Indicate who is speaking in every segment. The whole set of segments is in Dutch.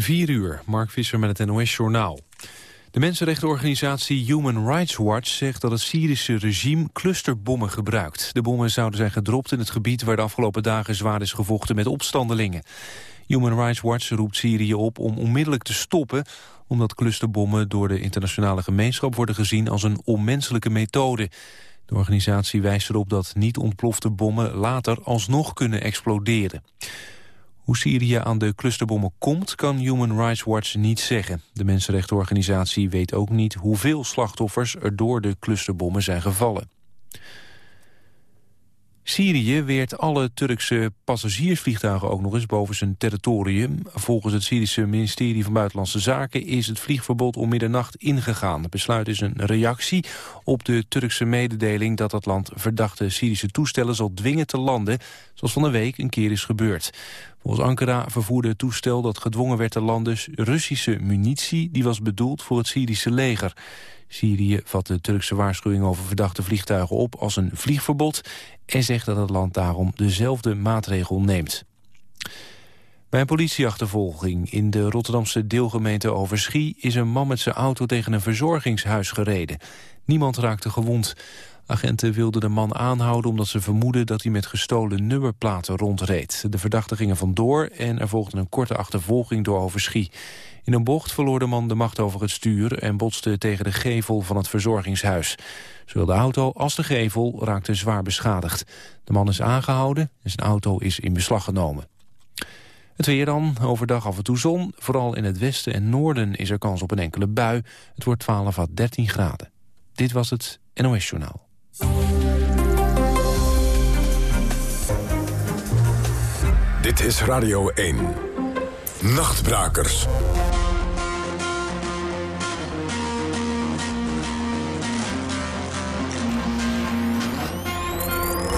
Speaker 1: 4 uur, Mark Visser met het NOS-journaal. De mensenrechtenorganisatie Human Rights Watch zegt dat het Syrische regime clusterbommen gebruikt. De bommen zouden zijn gedropt in het gebied waar de afgelopen dagen zwaar is gevochten met opstandelingen. Human Rights Watch roept Syrië op om onmiddellijk te stoppen... omdat clusterbommen door de internationale gemeenschap worden gezien als een onmenselijke methode. De organisatie wijst erop dat niet ontplofte bommen later alsnog kunnen exploderen. Hoe Syrië aan de clusterbommen komt, kan Human Rights Watch niet zeggen. De mensenrechtenorganisatie weet ook niet hoeveel slachtoffers er door de clusterbommen zijn gevallen. Syrië weert alle Turkse passagiersvliegtuigen ook nog eens boven zijn territorium. Volgens het Syrische ministerie van Buitenlandse Zaken is het vliegverbod om middernacht ingegaan. Het besluit is een reactie op de Turkse mededeling dat dat land verdachte Syrische toestellen zal dwingen te landen, zoals van de week een keer is gebeurd. Volgens Ankara vervoerde het toestel dat gedwongen werd te landen Russische munitie die was bedoeld voor het Syrische leger. Syrië vat de Turkse waarschuwing over verdachte vliegtuigen op als een vliegverbod... en zegt dat het land daarom dezelfde maatregel neemt. Bij een politieachtervolging in de Rotterdamse deelgemeente Overschie... is een man met zijn auto tegen een verzorgingshuis gereden. Niemand raakte gewond. Agenten wilden de man aanhouden omdat ze vermoeden dat hij met gestolen nummerplaten rondreed. De verdachten gingen vandoor en er volgde een korte achtervolging door Overschie. In een bocht verloor de man de macht over het stuur en botste tegen de gevel van het verzorgingshuis. Zowel de auto als de gevel raakten zwaar beschadigd. De man is aangehouden en zijn auto is in beslag genomen. Het weer dan, overdag af en toe zon. Vooral in het westen en noorden is er kans op een enkele bui. Het wordt 12 à 13 graden. Dit was het NOS Journaal.
Speaker 2: Dit is Radio 1. Nachtbrakers.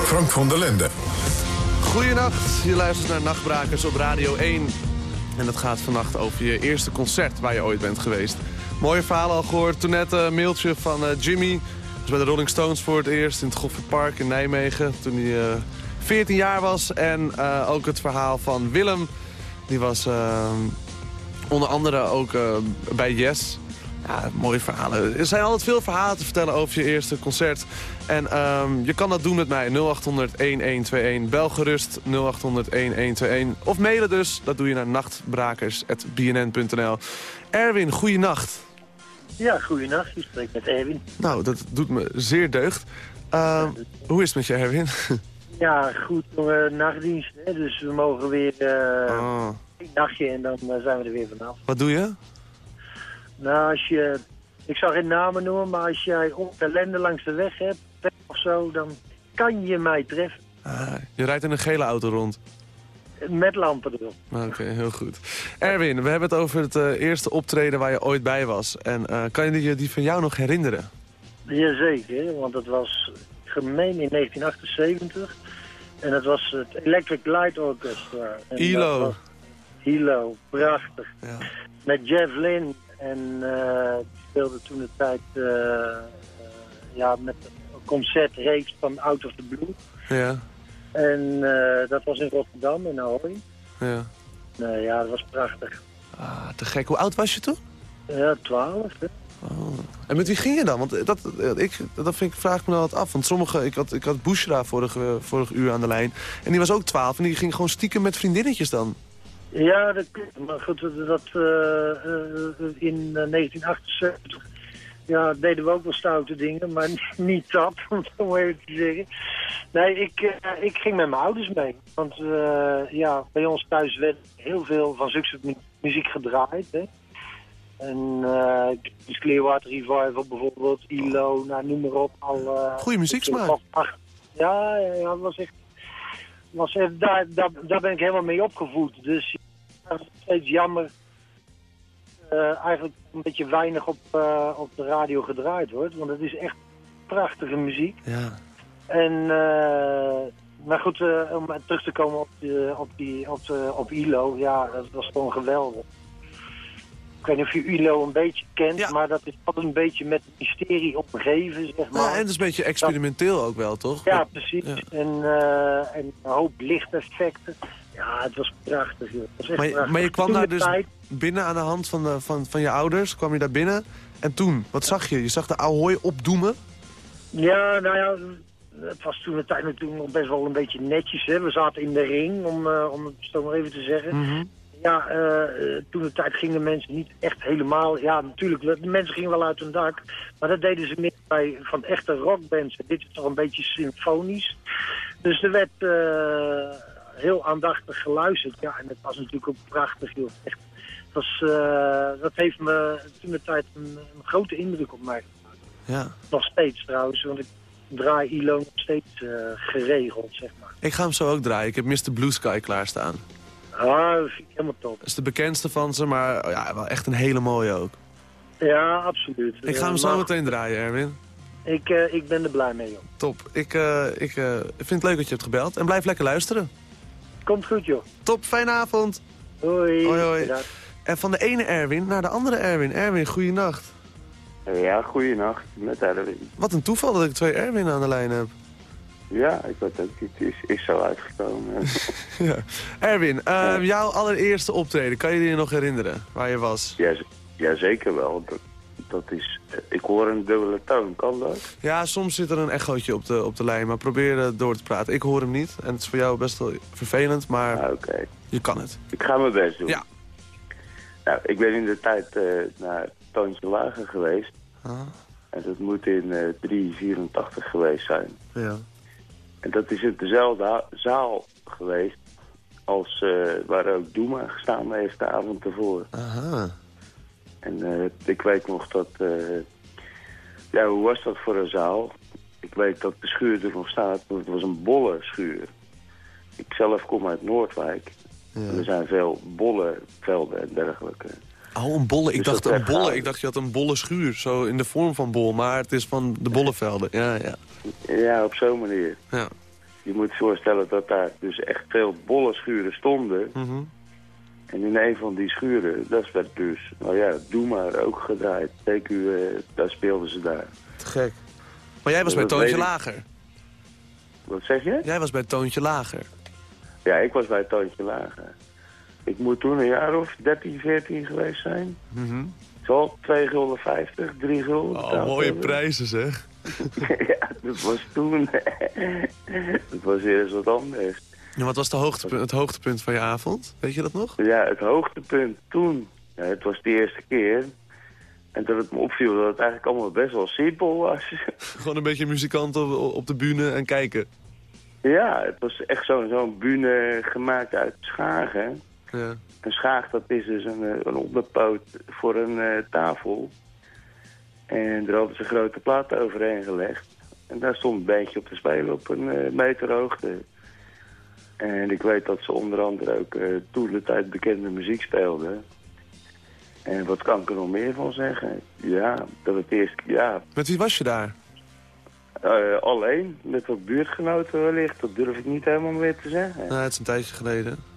Speaker 2: Frank van der Linden.
Speaker 3: Goedenacht, je luistert naar Nachtbrakers op Radio 1. En het gaat vannacht over je eerste concert waar je ooit bent geweest. Mooie verhalen al gehoord. Toen net een mailtje van uh, Jimmy. Was bij de Rolling Stones voor het eerst in het Goffertpark in Nijmegen. Toen hij uh, 14 jaar was. En uh, ook het verhaal van Willem. Die was onder andere ook bij Yes. Ja, mooie verhalen. Er zijn altijd veel verhalen te vertellen over je eerste concert. En um, je kan dat doen met mij. 0800-1121. Bel gerust 0800-1121. Of mailen dus. Dat doe je naar nachtbrakers.bnn.nl. Erwin, goeienacht.
Speaker 4: Ja, goeienacht. Je spreekt met Erwin.
Speaker 3: Nou, dat doet me zeer deugd. Uh, hoe is het met je, Erwin?
Speaker 4: ja, goed. Uh, nachtdienst. Hè? Dus we mogen weer uh, oh. een nachtje en dan uh, zijn we er weer vanaf.
Speaker 3: Wat doe je?
Speaker 4: Nou, als je... Ik zal geen namen noemen, maar als jij ellende langs de weg hebt of zo, dan kan je mij treffen.
Speaker 3: Ah, je rijdt in een gele auto rond?
Speaker 4: Met lampen erop.
Speaker 3: Oké, heel goed. Erwin, we hebben het over het eerste optreden waar je ooit bij was. En kan je die, die van jou nog herinneren?
Speaker 4: Jazeker, want dat was gemeen in 1978. En dat was het Electric Light Orchestra.
Speaker 3: ILO.
Speaker 4: ILO, prachtig. Ja. Met Jeff Lynne en uh, speelde toen de tijd ja, met een concertreeks van Out of the Blue.
Speaker 3: Ja.
Speaker 4: En dat was in Rotterdam, in Ahoy.
Speaker 3: Ja.
Speaker 4: Nee, ja, dat was prachtig.
Speaker 3: Ah, te gek. Hoe oud was je toen?
Speaker 4: Ja, twaalf.
Speaker 3: En met wie ging je dan? Want dat, ik, dat vind ik, vraag ik me wel wat af. Want sommige, ik had, ik had Bushra vorige, vorige uur aan de lijn. En die was ook twaalf. En die ging gewoon stiekem met vriendinnetjes dan.
Speaker 4: Ja, dat Maar goed, dat, uh, uh, in 1978 ja, deden we ook wel stoute dingen, maar niet tap, om zo even te zeggen. Nee, ik, ik ging met mijn ouders mee. Want ja, bij ons thuis werd heel veel van zulke muziek gedraaid. Hè. En uh, Clearwater Revival bijvoorbeeld, ILO, nou, noem maar op. Al, uh,
Speaker 3: Goeie muzieksmaak.
Speaker 4: Ja, ja, ja, was echt, was echt daar, daar, daar ben ik helemaal mee opgevoed. Dus het is steeds jammer uh, eigenlijk een beetje weinig op, uh, op de radio gedraaid wordt. Want het is echt prachtige muziek.
Speaker 3: Ja.
Speaker 4: En, maar goed, om terug te komen op, op, die, op, op ILO, ja, dat was gewoon geweldig. Ik weet niet of je ILO een beetje kent, ja. maar dat is altijd een beetje met mysterie omgeven, zeg maar.
Speaker 3: Ja, en dat is een beetje experimenteel ook wel, toch?
Speaker 4: Ja, precies. Ja. En, en een hoop lichteffecten. Ja, het was prachtig, joh. Het was echt
Speaker 3: Maar, je-
Speaker 4: prachtig.
Speaker 3: maar je kwam
Speaker 4: Toen
Speaker 3: daar dus
Speaker 4: tijd-
Speaker 3: binnen aan de hand van, de, van, van je ouders, kwam je daar binnen. En toen, wat zag je? Je zag de Ahoy opdoemen.
Speaker 4: Ja, nou ja, het was toen de tijd natuurlijk nog best wel een beetje netjes. Hè. We zaten in de ring, om, eh, om het zo maar even te zeggen.
Speaker 3: Mhm.
Speaker 4: Ja, eh, toen de tijd gingen mensen niet echt helemaal... Ja, natuurlijk, de mensen gingen wel uit hun dak. Maar dat deden ze meer bij van echte rockbands. Dit is toch een beetje symfonisch. Dus er werd eh, heel aandachtig geluisterd. Ja, en het was natuurlijk ook prachtig, joh. Echt, het was, eh, dat heeft me toen de tijd een, een grote indruk op mij
Speaker 3: Ja.
Speaker 4: nog steeds trouwens, want ik draai ILO nog steeds geregeld, zeg maar.
Speaker 3: Ik ga hem zo ook draaien. Ik heb Mr. Blue Sky klaarstaan.
Speaker 4: Ah, dat vind ik helemaal top.
Speaker 3: Dat is de bekendste van ze, maar oh ja, wel echt een hele mooie ook.
Speaker 4: Ja, absoluut.
Speaker 3: Ik ga hem
Speaker 4: Eh,
Speaker 3: zo meteen draaien, Erwin.
Speaker 4: Ik, eh, ik ben er blij mee, joh.
Speaker 3: Top. Ik, eh, ik eh, vind het leuk dat je hebt gebeld. En blijf lekker luisteren.
Speaker 4: Komt goed, joh.
Speaker 3: Top, fijne avond.
Speaker 4: Hoi.
Speaker 3: Hoi, hoi.
Speaker 4: Bedankt.
Speaker 3: En van de ene Erwin naar de andere Erwin. Erwin, goeienacht.
Speaker 5: Ja, goeienacht, met Erwin.
Speaker 3: Wat een toeval dat ik twee Erwin aan de lijn heb.
Speaker 5: Ja, ik weet ook niet, het is, is zo uitgekomen.
Speaker 3: Ja. Erwin, eh, jouw allereerste optreden, kan je je nog herinneren waar je was?
Speaker 5: ja, ja, zeker wel. Dat, dat is, eh, ik hoor een dubbele toon, kan dat?
Speaker 3: Ja, soms zit er een echootje op de, op de lijn, maar probeer eh, door te praten. Ik hoor hem niet en het is voor jou best wel vervelend, maar
Speaker 5: Ah, Oké,
Speaker 3: je kan het.
Speaker 5: ik ga mijn best doen.
Speaker 3: Ja.
Speaker 5: Nou, ik ben in de tijd eh, naar Toontje Lager geweest.
Speaker 3: Ah,
Speaker 5: En dat moet in eh 384 geweest zijn.
Speaker 3: ja.
Speaker 5: En dat is in dezelfde zaal geweest als eh, waar ook Doema gestaan heeft de avond ervoor.
Speaker 3: Aha.
Speaker 5: En eh, ik weet nog dat... eh, ja, hoe was dat voor een zaal? Ik weet dat de schuur er nog staat, want het was een bolle schuur. Ik zelf kom uit Noordwijk. En er zijn veel bolle velden en dergelijke.
Speaker 3: Oh, een bolle. Ik
Speaker 5: Dus
Speaker 3: dacht een bolle. Ik dacht je had een bolle schuur, zo in de vorm van bol, maar het is van de bollevelden. Ja, ja.
Speaker 5: Ja, op zo'n manier.
Speaker 3: ja.
Speaker 5: Je moet je voorstellen dat daar dus echt veel bolle schuren stonden.
Speaker 3: Mhm.
Speaker 5: En in een van die schuren, dat werd dus, nou ja, doe maar ook gedraaid. TQ, eh, daar speelden ze daar.
Speaker 3: Te gek. Maar jij was bij Toontje. Lager.
Speaker 5: Wat zeg je?
Speaker 3: Jij was bij Toontje Lager.
Speaker 5: Ja, ik was bij Toontje Lager. Ik moet toen een jaar of 13, 14 geweest zijn.
Speaker 3: Mhm.
Speaker 5: Zal 2 gulden 50, 3 gulden
Speaker 3: Oh, mooie
Speaker 5: hebben.
Speaker 3: prijzen zeg.
Speaker 5: ja, dat was toen. dat was weer eens wat anders.
Speaker 3: En wat was de hoogtepunt, het hoogtepunt van je avond? Weet je dat nog?
Speaker 5: Ja, het hoogtepunt toen, ja, het was de eerste keer. En dat het me opviel dat het eigenlijk allemaal best wel simpel was.
Speaker 3: Gewoon een beetje muzikant op, op de bühne en kijken.
Speaker 5: ja, het was echt zo'n zo'n bühne gemaakt uit schagen.
Speaker 3: Ja.
Speaker 5: Een schaag, dat is dus een, eh, een onderpoot voor een eh, tafel. En daar hadden ze grote platen overheen gelegd. En daar stond een bandje op te spelen op een eh, meter hoogte. En ik weet dat ze onder andere ook eh, toen de tijd bekende muziek speelden. En wat kan ik er nog meer van zeggen? Ja, dat het eerst, ja,
Speaker 3: Met wie was je daar?
Speaker 5: alleen, met wat buurtgenoten wellicht, dat durf ik niet helemaal meer te zeggen.
Speaker 3: Nou, het is een tijdje geleden.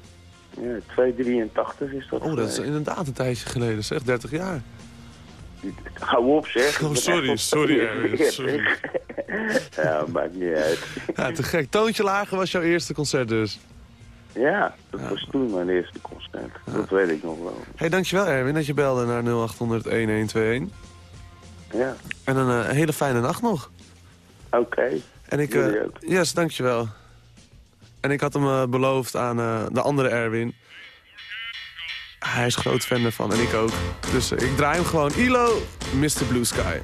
Speaker 5: Ja, 283 is dat
Speaker 3: Oh, dat is inderdaad een tijdje geleden, zeg. 30 jaar.
Speaker 5: Hou op zeg.
Speaker 3: Oh, sorry, sorry,
Speaker 5: ja, maakt niet uit.
Speaker 3: Ja, te gek. Toontje Lager was jouw eerste concert dus.
Speaker 5: Ja, dat was toen mijn eerste concert. Dat weet ik nog wel.
Speaker 3: hey, dankjewel Erwin dat je belde naar 0800-1121.
Speaker 5: Ja,
Speaker 3: En een eh, hele fijne nacht nog.
Speaker 5: oké.
Speaker 3: En ik,
Speaker 5: ook.
Speaker 3: yes, dankjewel. En ik had hem eh, beloofd aan eh, de andere Erwin. Hij is groot fan ervan en ik ook. Dus eh, ik draai hem gewoon. ILO, Mr. Blue Sky.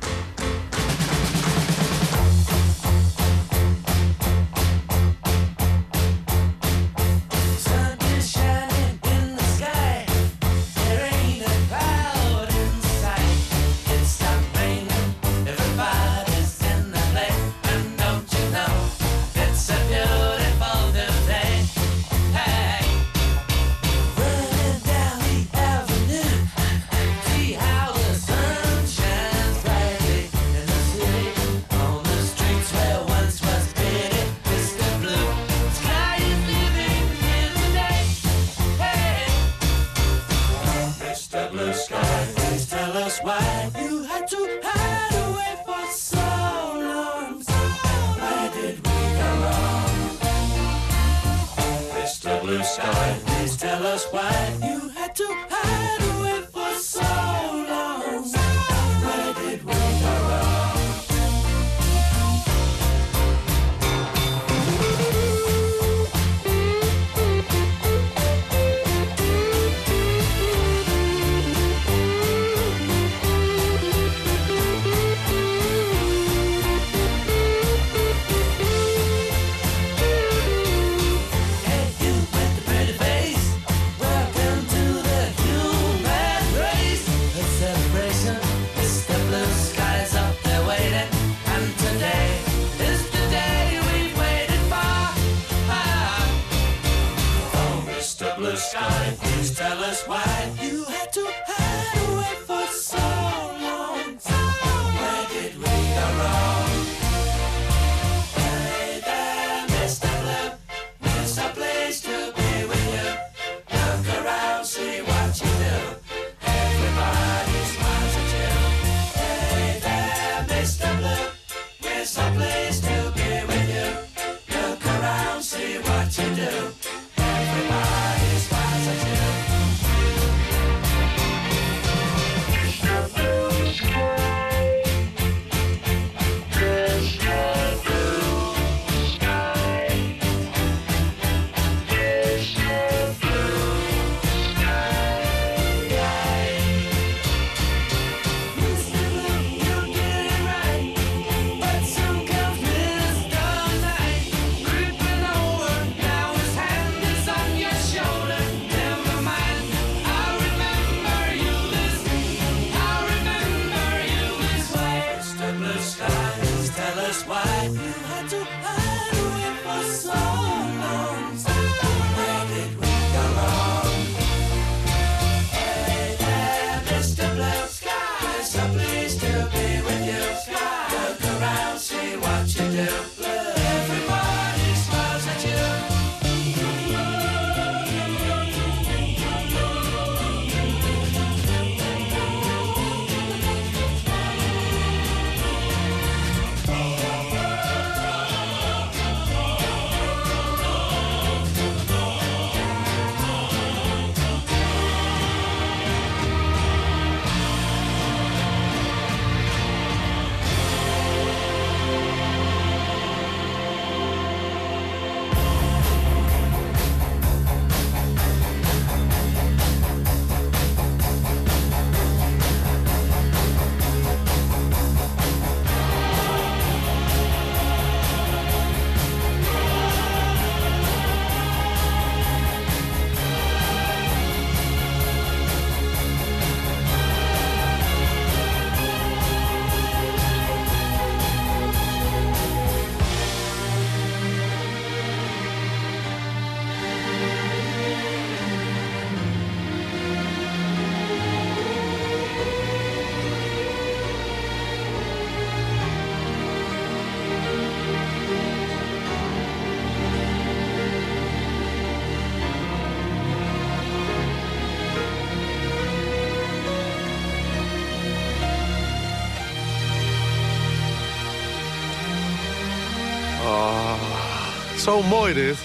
Speaker 3: Zo mooi dit.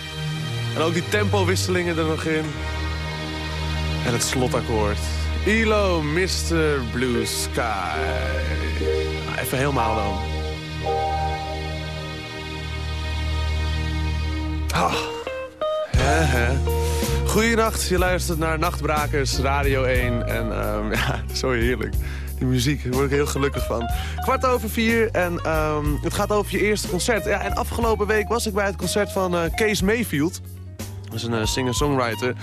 Speaker 3: En ook die tempowisselingen er nog in. En het slotakkoord. ELO, Mr. Blue Sky. Nou, even helemaal dan. Ah. Hè. Goedenacht, je luistert naar Nachtbrakers, Radio 1. En ehm, ja, zo heerlijk. Die muziek, daar word ik heel gelukkig van. Kwart over vier en ehm, het gaat over je eerste concert. Ja, en afgelopen week was ik bij het concert van eh, Kees Mayfield. Dat is een eh, singer-songwriter.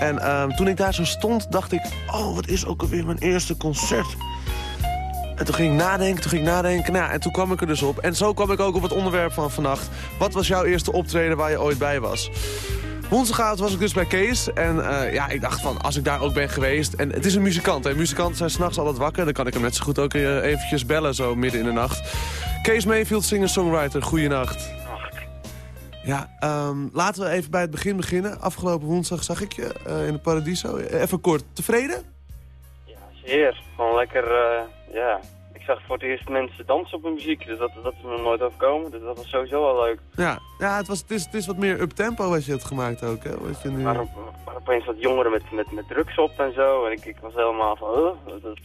Speaker 3: En ehm, toen ik daar zo stond, dacht ik... Oh, wat is ook alweer mijn eerste concert? En toen ging ik nadenken, toen ging ik nadenken. Nou, ja, en toen kwam ik er dus op. En zo kwam ik ook op het onderwerp van vannacht. Wat was jouw eerste optreden waar je ooit bij was? Woensdagavond was ik dus bij Kees. En eh, ja, ik dacht van, als ik daar ook ben geweest... En het is een muzikant, hè. Muzikanten zijn s'nachts altijd wakker. Dan kan ik hem net zo goed ook eh, eventjes bellen, zo midden in de nacht. Kees Mayfield, singer-songwriter. Goeienacht. Ja, ehm, laten we even bij het begin beginnen. Afgelopen woensdag zag ik je eh, in de Paradiso. Even kort, tevreden?
Speaker 6: Ja, zeer. Gewoon lekker, ja. Ik zag voor het eerst mensen dansen op hun muziek. Dus dat, dat is me nooit overkomen. Dus dat was sowieso wel leuk.
Speaker 3: Ja, ja het, was, het, is, het is wat meer up-tempo wat je hebt gemaakt ook, hè? Wat je nu...
Speaker 6: Maar, op, maar opeens wat jongeren met, met, met drugs op en zo. En ik, ik was helemaal van, huh, dat is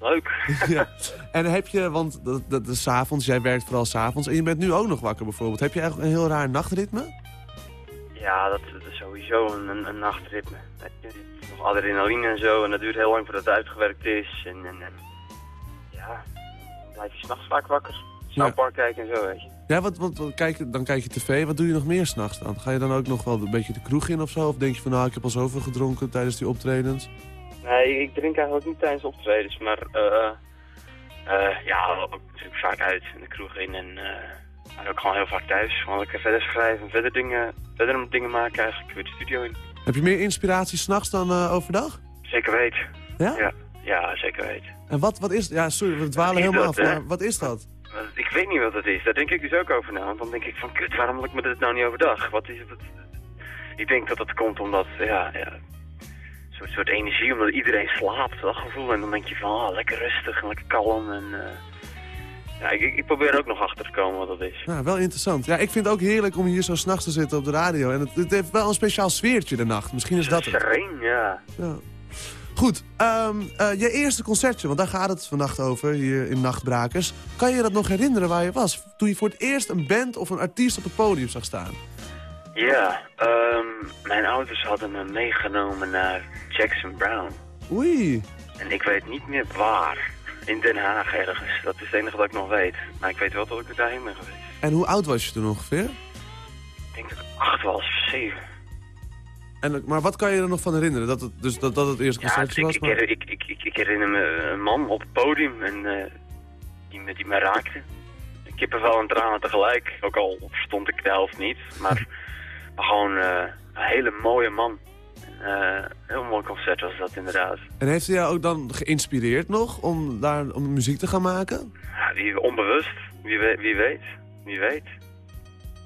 Speaker 6: leuk.
Speaker 3: ja. En heb je, want dat, dat is 's avonds, jij werkt vooral s'avonds en je bent nu ook nog wakker bijvoorbeeld. Heb je eigenlijk een heel raar nachtritme?
Speaker 6: Ja, dat, dat is sowieso een, een, een nachtritme. Het nog adrenaline en zo. En dat duurt heel lang voordat het uitgewerkt is. En, en, blijf je s'nachts vaak wakker. South Park kijken en zo, weet je.
Speaker 3: Ja, wat, wat, wat kijk, dan kijk je tv. Wat doe je nog meer s'nachts dan? Ga je dan ook nog wel een beetje de kroeg in of zo? Of denk je van nou, ik heb al zoveel gedronken tijdens die optredens?
Speaker 6: Nee, ik drink eigenlijk niet tijdens optredens, maar eh eh ja, natuurlijk vaak uit in de kroeg in en eh maar ook gewoon heel vaak thuis. Want ik ga verder schrijven en verder dingen, verder dingen maken eigenlijk weer de studio in.
Speaker 3: Heb je meer inspiratie s'nachts dan eh, overdag?
Speaker 6: Zeker weet.
Speaker 3: Ja?
Speaker 6: Ja, ja zeker weet.
Speaker 3: En wat, wat is... Ja, sorry, we dwalen helemaal
Speaker 6: dat,
Speaker 3: af. Maar wat is dat?
Speaker 6: Ik weet niet wat het is, daar denk ik dus ook over na. Want dan denk ik van, kut, waarom lukt me dit nou niet overdag? Wat is het? Ik denk dat het komt omdat, ja, ja een soort, soort energie, omdat iedereen slaapt, dat gevoel. En dan denk je van, ah, lekker rustig en lekker kalm. En, eh, ja, ik, ik, ik probeer er ook nog achter te komen wat dat is.
Speaker 3: Ja, wel interessant. Ja, ik vind het ook heerlijk om hier zo s'nachts te zitten op de radio. En het, het heeft wel een speciaal sfeertje de nacht. Misschien is dat het.
Speaker 6: Sereen, ja.
Speaker 3: Ja. Goed, ehm, eh, je eerste concertje, want daar gaat het vannacht over, hier in Nachtbrakers. Kan je dat nog herinneren waar je was? Toen je voor het eerst een band of een artiest op het podium zag staan.
Speaker 6: Ja, ehm, mijn ouders hadden me meegenomen naar Jackson Brown.
Speaker 3: Oei.
Speaker 6: En ik weet niet meer waar. In Den Haag ergens. Dat is het enige wat ik nog weet. Maar ik weet wel dat ik daarheen ben geweest.
Speaker 3: En hoe oud was je toen ongeveer?
Speaker 6: Ik denk dat ik acht was, of zeven.
Speaker 3: En, maar wat kan je er nog van herinneren? Dat het, dus dat, dat het eerste
Speaker 6: Ja, ik,
Speaker 3: was?
Speaker 6: ik,
Speaker 3: Maar...
Speaker 6: ik, ik, ik, ik herinner me een man op het podium en eh, die, me, die me raakte. Kippenvel en tranen tegelijk. Ook al verstond ik de helft niet. Maar, maar gewoon eh, een hele mooie man. Een heel mooi concert was dat inderdaad.
Speaker 3: En heeft hij jou ook dan geïnspireerd nog om daar om muziek te gaan maken?
Speaker 6: Ja, wie, onbewust. Wie, wie weet. Wie weet.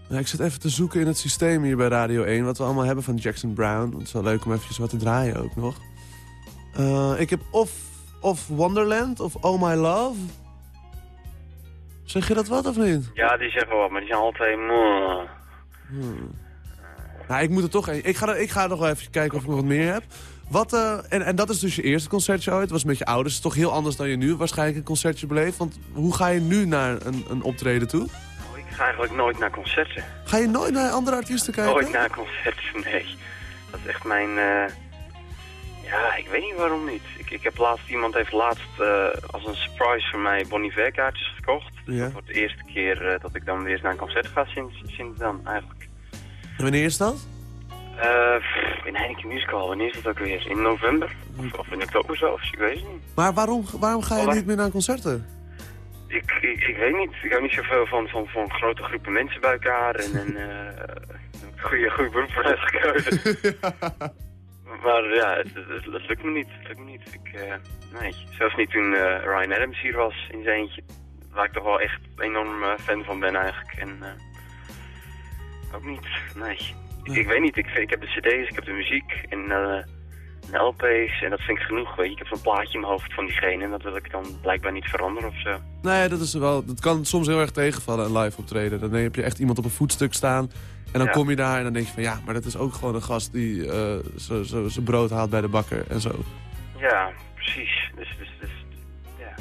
Speaker 3: Ja, ik zit even te zoeken in het systeem hier bij Radio 1... wat we allemaal hebben van Jackson Brown. Het is wel leuk om eventjes wat te draaien ook nog. Eh, ik heb of, of Wonderland of Oh My Love. Zeg je dat wat of niet?
Speaker 6: Ja, die zeggen wel, maar die zijn altijd... moe.
Speaker 3: Nou, ik moet er toch... Ik ga, er, ik ga nog wel even kijken of ik nog wat meer heb. Wat, eh, en, en dat is dus je eerste concertje ooit. Het was met je ouders. Het is toch heel anders dan je nu waarschijnlijk een concertje beleeft. Want hoe ga je nu naar een, een optreden toe?
Speaker 6: Ga eigenlijk nooit naar concerten.
Speaker 3: Ga je nooit naar andere artiesten kijken?
Speaker 6: Nooit naar concerten, nee. Dat is echt mijn... eh, Ja, ik weet niet waarom niet. Ik, ik heb laatst, iemand heeft laatst eh, als een surprise voor mij Bon Iver kaartjes gekocht.
Speaker 3: Ja.
Speaker 6: Voor de eerste keer eh, dat ik dan weer eens naar een concert ga sinds, sinds dan eigenlijk.
Speaker 3: En wanneer is dat?
Speaker 6: Pff, in Heineken Musical, wanneer is dat ook weer? In november? Of, of in oktober zelfs, ik weet het niet.
Speaker 3: Maar waarom, waarom ga je niet meer naar concerten?
Speaker 6: Ik, ik, ik weet niet. Ik hou niet zoveel van, van, van grote groepen mensen bij elkaar en een uh, goede, goede beroep voor gekozen. Maar ja, het, het, het lukt me niet. Het lukt me niet. Ik, eh, nee, zelfs niet toen eh, Ryan Adams hier was in zijn eentje. Waar ik toch wel echt enorm eh, fan van ben eigenlijk. En eh, ook niet, nee. Ik, ik weet niet, ik, vind- ik heb de cd's, ik heb de muziek en de LP's en dat vind ik genoeg. Weet je. Ik heb zo'n plaatje in mijn hoofd van diegene en dat wil ik dan blijkbaar niet veranderen of zo.
Speaker 3: Nee, dat, is wel, dat kan soms heel erg tegenvallen, een live optreden. Dan heb je echt iemand op een voetstuk staan. En dan
Speaker 6: Ja.
Speaker 3: kom je daar en dan denk je van... ja, maar dat is ook gewoon een gast die eh, zo- zijn brood haalt bij de bakker en zo.
Speaker 6: Ja, precies. Dus, dus, dus ja.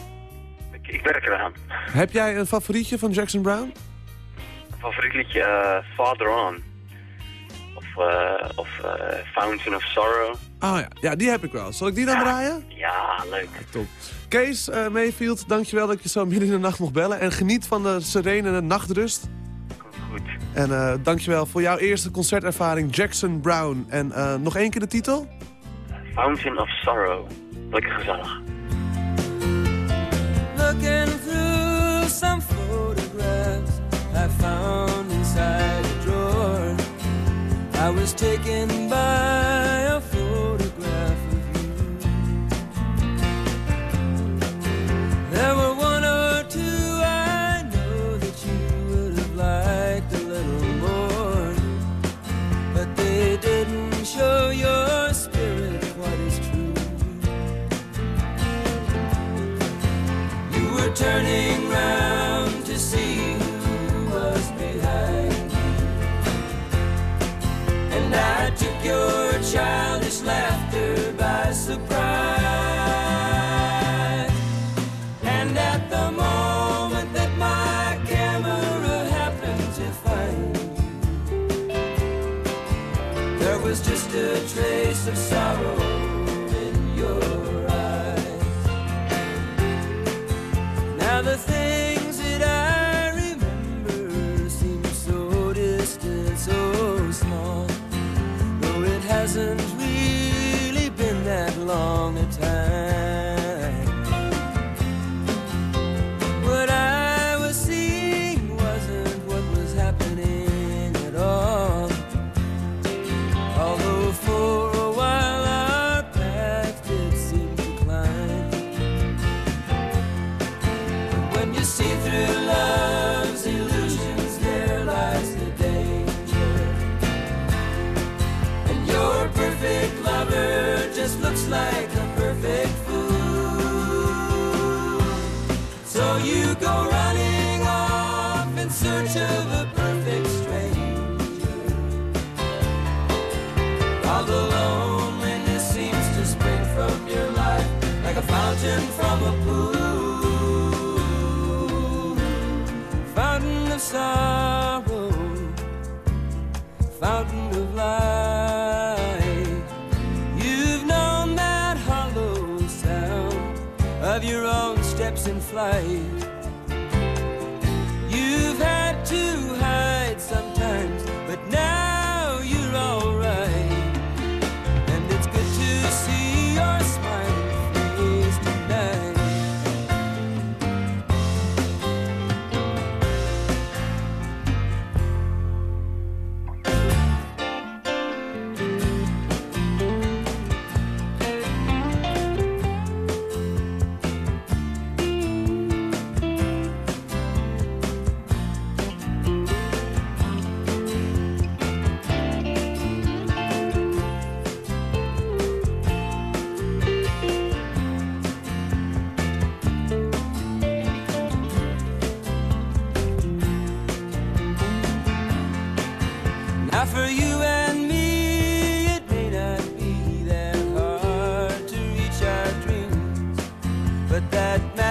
Speaker 6: Ik, ik werk eraan.
Speaker 3: Heb jij een favorietje van Jackson Brown?
Speaker 6: Favoriet liedje, eh, Father On. Of, eh, of Fountain of Sorrow.
Speaker 3: Ah ja, ja, die heb ik wel. Zal ik die dan draaien?
Speaker 6: Ja, leuk.
Speaker 3: Top. Kees uh, Mayfield, dankjewel dat ik je zo midden in de nacht mocht bellen. En geniet van de serene nachtrust.
Speaker 6: Komt goed.
Speaker 3: En uh, dankjewel voor jouw eerste concertervaring Jackson Brown. En uh, nog één keer de titel?
Speaker 6: Fountain of Sorrow. Lekker gezellig.
Speaker 7: Looking through some photographs I found inside a drawer. I was taken by a There were one or two I know that you would have liked a little more, but they didn't show your spirit true. You were turning round to see who was behind you, and I took your childish laugh. long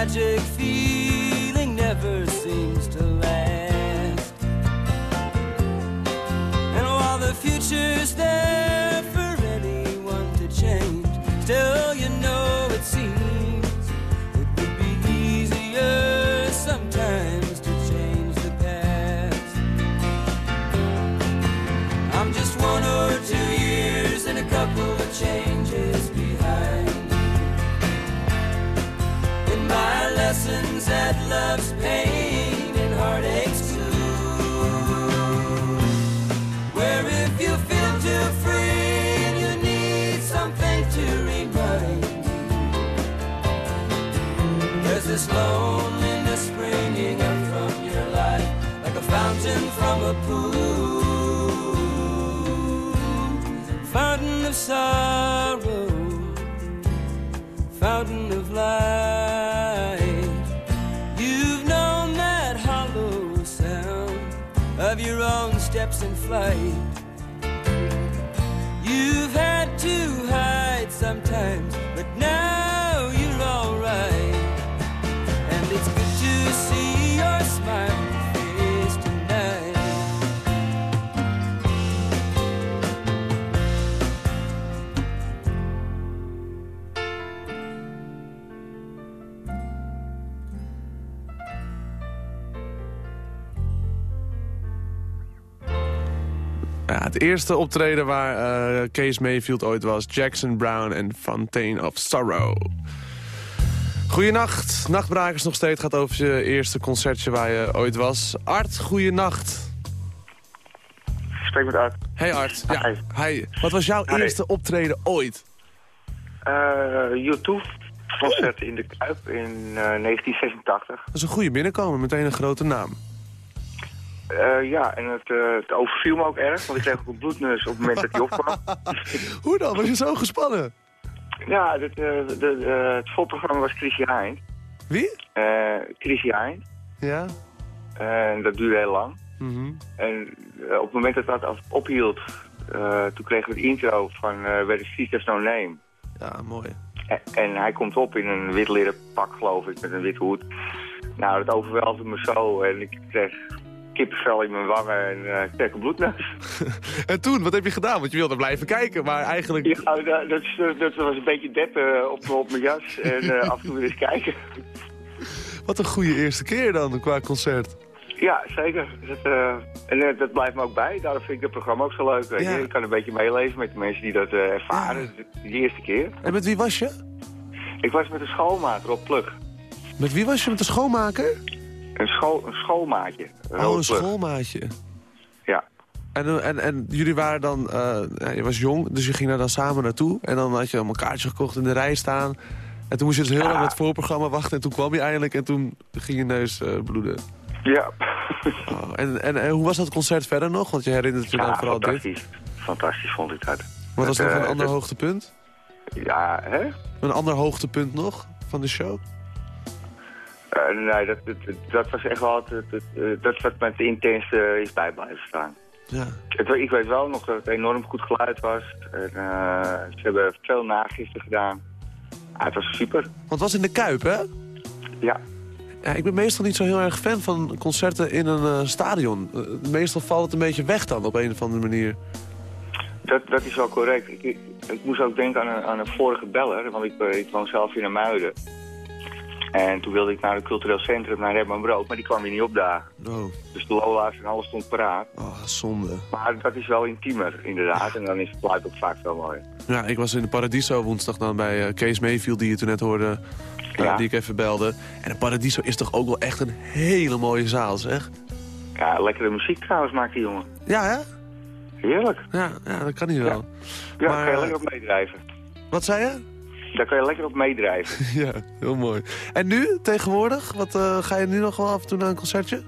Speaker 7: magic feeling never seems to last. sorrow, fountain of life. You've known that hollow sound of your own steps in flight. You've had to hide sometimes
Speaker 3: het eerste optreden waar uh, Kees Mayfield ooit was. Jackson Brown en Fontaine of Sorrow. Goeienacht. Nachtbrakers nog steeds gaat over je eerste concertje waar je ooit was. Art, goeienacht.
Speaker 8: Spreek met Art.
Speaker 3: Hey Art. Ja,
Speaker 8: Hi.
Speaker 3: Wat was jouw eerste optreden ooit?
Speaker 8: Eh, uh, U2 concert in de Kuip in eh, 1986.
Speaker 3: Dat is een goede binnenkomen, meteen een grote naam.
Speaker 8: Eh, ja, en het, eh, het, overviel me ook erg, want ik kreeg ook een bloedneus op het moment dat hij opkwam.
Speaker 3: Hoe dan? Was je zo gespannen?
Speaker 8: Ja, het uh, de, het volprogramma was Chrissy Heind.
Speaker 3: Wie?
Speaker 8: Chrissy Heind.
Speaker 3: Ja.
Speaker 8: En dat duurde heel lang.
Speaker 3: Mhm.
Speaker 8: En op het moment dat dat ophield, toen kregen we het intro van uh, Where the Sisters No Name.
Speaker 3: Ja, mooi.
Speaker 8: En, hij komt op in een wit leren pak, geloof ik, met een wit hoed. Nou, dat overweldigde me zo en ik kreeg kippenvel in mijn wangen en eh, kreeg een bloedneus.
Speaker 3: En toen, wat heb je gedaan? Want je wilde blijven kijken, maar eigenlijk...
Speaker 8: Ja, dat, dat, eh, dat was een beetje deppen op, op mijn jas en eh, af en toe weer eens kijken.
Speaker 3: Wat een goede eerste keer dan qua concert.
Speaker 8: Ja, zeker. Dat, eh, en eh, dat blijft me ook bij. Daarom vind ik het programma ook zo leuk.
Speaker 3: Ja.
Speaker 8: Ik kan een beetje meeleven met de mensen die dat eh, ervaren. De, de eerste keer.
Speaker 3: En met wie was je?
Speaker 8: Ik was met een schoolmaat, Rob Plug.
Speaker 3: Met wie was je? Met de schoonmaker?
Speaker 8: Een, school, een schoolmaatje.
Speaker 3: Oh, een schoolmaatje.
Speaker 8: Ja.
Speaker 3: En, en, en jullie waren dan, eh, ja, je was jong, dus je ging daar dan samen naartoe. En dan had je allemaal kaartjes gekocht in de rij staan. En toen moest je dus heel lang met het voorprogramma wachten. En toen kwam je eindelijk en toen ging je neus eh, bloeden.
Speaker 8: Ja.
Speaker 3: Oh, en, en, en hoe was dat concert verder nog? Want je herinnert je dan vooral dit.
Speaker 8: fantastisch. Fantastisch vond ik dat.
Speaker 3: Wat was nog een
Speaker 8: eh,
Speaker 3: ander
Speaker 8: dat-
Speaker 3: hoogtepunt?
Speaker 8: Ja, hè?
Speaker 3: Een ander hoogtepunt nog van de show?
Speaker 8: Eh, nee, dat, dat, dat was echt wel eh, dat wat met de intenste is bij blijven staan.
Speaker 3: Ja.
Speaker 8: Het, ik weet wel nog dat het enorm goed geluid was. En, eh, ze hebben veel nagiften gedaan. Ja, het was super.
Speaker 3: Want het was in de Kuip, hè?
Speaker 8: Ja.
Speaker 3: Ja, ik ben meestal niet zo heel erg fan van concerten in een stadion. Meestal valt het een beetje weg dan op een of andere manier.
Speaker 8: Dat, dat is wel correct. Ik, ik, ik moest ook denken aan een, aan een vorige beller, want ik, ik woon zelf in Muiden. En toen wilde ik naar het cultureel centrum, naar Herman Brood, maar die kwam weer niet opdagen.
Speaker 3: Oh,
Speaker 8: Dus de Lola's en alles stond paraat.
Speaker 3: oh zonde.
Speaker 8: Maar dat is wel intiemer, inderdaad. En dan is het geluid ook vaak wel mooi.
Speaker 3: Ja, ik was in de Paradiso woensdag dan bij eh, Kees Mayfield, die je toen net hoorde. eh,
Speaker 8: Ja.
Speaker 3: Die ik even belde. En de Paradiso is toch ook wel echt een hele mooie zaal, zeg?
Speaker 8: Ja, lekkere muziek trouwens maakt die jongen.
Speaker 3: Ja, hè?
Speaker 8: Heerlijk.
Speaker 3: Ja, ja dat kan niet wel.
Speaker 8: Ja,
Speaker 3: Maar,
Speaker 8: kan je
Speaker 3: eh,
Speaker 8: lekker op meedrijven.
Speaker 3: Wat zei je?
Speaker 8: Daar kan je lekker op meedrijven.
Speaker 3: ja, heel mooi. En nu, tegenwoordig? Wat, eh, ga je nu nog wel af en toe naar een concertje?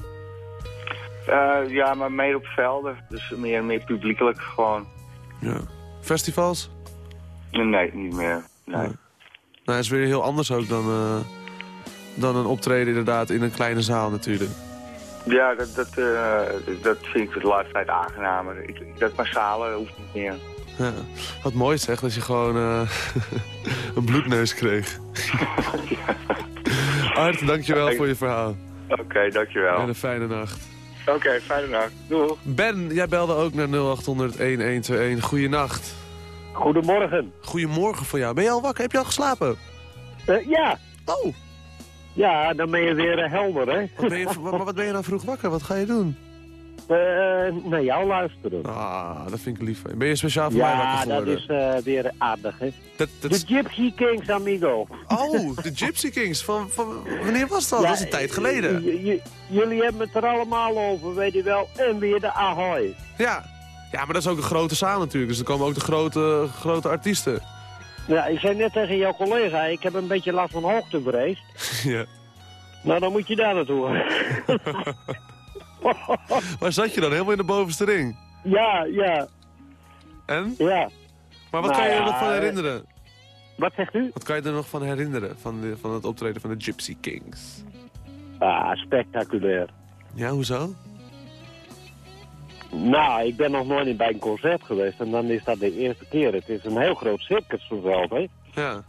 Speaker 8: Eh, ja, maar meer op velden. Dus meer, meer publiekelijk gewoon.
Speaker 3: Ja. Festivals?
Speaker 8: Nee, niet meer. Nee.
Speaker 3: Nee. Nou, is weer heel anders ook dan, eh, dan een optreden inderdaad in een kleine zaal natuurlijk.
Speaker 8: Ja, dat, dat, dat vind ik de laatste tijd aangenamer. Ik, dat massale hoeft niet meer.
Speaker 3: Ja. Wat mooi zeg, dat je gewoon eh, een bloedneus kreeg. Art, dankjewel voor je verhaal.
Speaker 8: Oké, dankjewel.
Speaker 3: En een fijne nacht.
Speaker 8: Oké, fijne nacht. Doei.
Speaker 3: Ben, jij belde ook naar 0800-1121. Goeienacht.
Speaker 9: Goedemorgen.
Speaker 3: Goedemorgen voor jou. Ben je al wakker? Heb je al geslapen?
Speaker 9: Eh, ja.
Speaker 3: Oh,
Speaker 9: Ja, dan ben je weer eh, helder, hè?
Speaker 3: wat ben, je, maar wat ben je nou vroeg wakker? Wat ga je doen?
Speaker 9: Eh, naar jou luisteren.
Speaker 3: Ah, dat vind ik lief. Ben je speciaal voor mij
Speaker 9: ja,
Speaker 3: wakker
Speaker 9: dat
Speaker 3: geworden?
Speaker 9: is eh, weer aardig, hè?
Speaker 3: Dat, dat
Speaker 9: De Gypsy Kings, amigo.
Speaker 3: Oh, de Gypsy Kings. Van, van, wanneer was dat?
Speaker 9: Ja,
Speaker 3: dat is een tijd geleden.
Speaker 9: jullie hebben het er allemaal over, weet je wel. En weer de Ahoy.
Speaker 3: Ja. ja, maar dat is ook een grote zaal natuurlijk. Dus er komen ook de grote, grote artiesten.
Speaker 9: Ja, ik zei net tegen jouw collega, ik heb een beetje last van hoogtevrees.
Speaker 3: ja.
Speaker 9: Nou, dan moet je daar naartoe.
Speaker 3: Waar zat je dan? Helemaal in de bovenste ring?
Speaker 9: ja, ja,
Speaker 3: En?
Speaker 9: ja.
Speaker 3: Maar wat
Speaker 9: Nou
Speaker 3: kan je er nog van
Speaker 9: eh,
Speaker 3: herinneren?
Speaker 9: Wat zegt u?
Speaker 3: Wat kan je er nog van herinneren? Van, de, van het optreden van de Gypsy Kings?
Speaker 9: Ah, spectaculair.
Speaker 3: Ja, hoezo?
Speaker 9: Nou, ik ben nog nooit bij een concert geweest en dan is dat de eerste keer. Het is een heel groot circusveld, hè?
Speaker 3: Ja.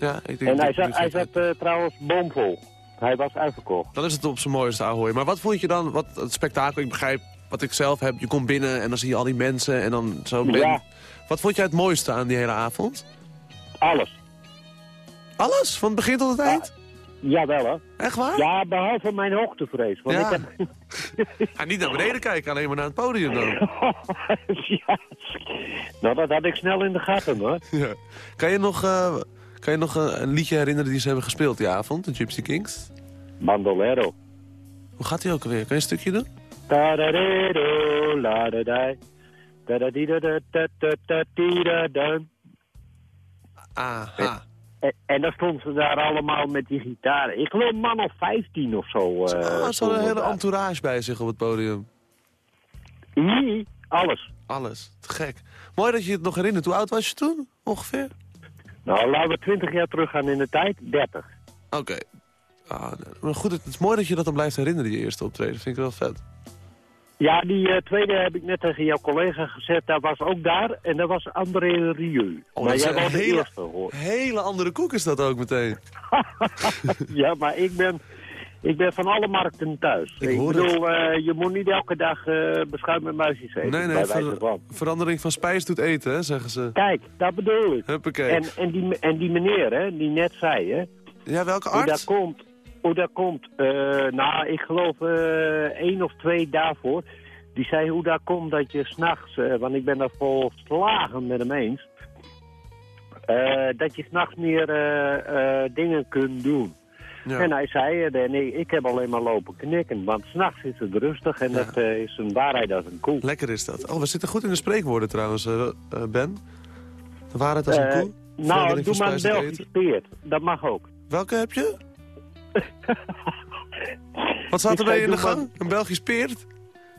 Speaker 3: Ja, ik denk
Speaker 9: En hij
Speaker 3: dat-
Speaker 9: zat, hij zat eh, trouwens bomvol. Hij was uitverkocht.
Speaker 3: Dan is het op zijn mooiste Ahoy. Maar wat vond je dan, wat, het spektakel, ik begrijp wat ik zelf heb. Je komt binnen en dan zie je al die mensen en dan zo ben...
Speaker 9: Ja.
Speaker 3: Wat vond jij het mooiste aan die hele avond?
Speaker 9: Alles.
Speaker 3: Alles? Van het begin tot het eind?
Speaker 9: Jawel, hè?
Speaker 3: Echt waar?
Speaker 9: Ja, behalve mijn hoogtevrees. Want
Speaker 3: Ja.
Speaker 9: ik heb...
Speaker 3: Niet naar beneden kijken, alleen maar naar het podium dan.
Speaker 9: ja. Nou, dat had ik snel in de gaten, hoor.
Speaker 3: Ja. Kan je nog, eh, kan je nog een liedje herinneren die ze hebben gespeeld die avond, de Gypsy Kings?
Speaker 9: Bandolero.
Speaker 3: Hoe gaat die ook alweer? Kan je een stukje doen?
Speaker 9: Ta-da-di-do, la-da-dai. Ta-da-di-da-da-da-da-da-di-da-da.
Speaker 3: Aha.
Speaker 9: En, en dan stonden ze daar allemaal met die gitaren. Ik geloof een man of 15 of zo. eh,
Speaker 3: Oh, ze hadden een hele entourage bij zich op het podium.
Speaker 9: Nee, alles.
Speaker 3: Alles. Te gek. Mooi dat je het nog herinnert. Hoe oud was je toen, ongeveer?
Speaker 9: Nou, laten we 20 jaar teruggaan in de tijd. 30.
Speaker 3: Oké. Ah, maar goed, het is mooi dat je dat dan blijft herinneren, die eerste optreden. Vind ik wel vet.
Speaker 9: Ja, die eh, tweede heb ik net tegen jouw collega gezet. Dat was ook daar. En dat was André Rieu.
Speaker 3: Oh,
Speaker 9: maar
Speaker 3: dat
Speaker 9: jij was de
Speaker 3: hele-
Speaker 9: eerste, hoor.
Speaker 3: Hele andere koek is dat ook meteen.
Speaker 9: ja, maar ik ben, ik ben van alle markten thuis.
Speaker 3: Ik
Speaker 9: bedoel, eh, je moet niet elke dag eh beschuit met muisjes eten.
Speaker 3: Nee, nee, ver-
Speaker 9: van.
Speaker 3: verandering van spijs doet eten, hè, zeggen ze.
Speaker 9: Kijk, dat bedoel ik.
Speaker 3: Huppakee.
Speaker 9: En, en, die, en die meneer, hè, die net zei, hè,
Speaker 3: Ja, welke
Speaker 9: hoe dat
Speaker 3: arts?
Speaker 9: komt. Hoe dat komt. eh, nou, ik geloof één of twee daarvoor. Die zei hoe dat komt dat je s'nachts, want ik ben daar volslagen met hem eens. dat je s'nachts meer dingen kunt doen.
Speaker 3: Ja.
Speaker 9: En hij zei, eh, nee, ik heb alleen maar lopen knikken. Want s'nachts is het rustig en
Speaker 3: Ja.
Speaker 9: dat eh, is een waarheid als een koe.
Speaker 3: Lekker is dat. Oh, we zitten goed in de spreekwoorden trouwens, eh, Ben. De waarheid als een
Speaker 9: Eh,
Speaker 3: koe.
Speaker 9: nou, doe maar een Belgisch peert. Dat mag ook.
Speaker 3: Welke heb je? Wat staat er bij in de
Speaker 9: maar-
Speaker 3: gang? Een Belgisch peert?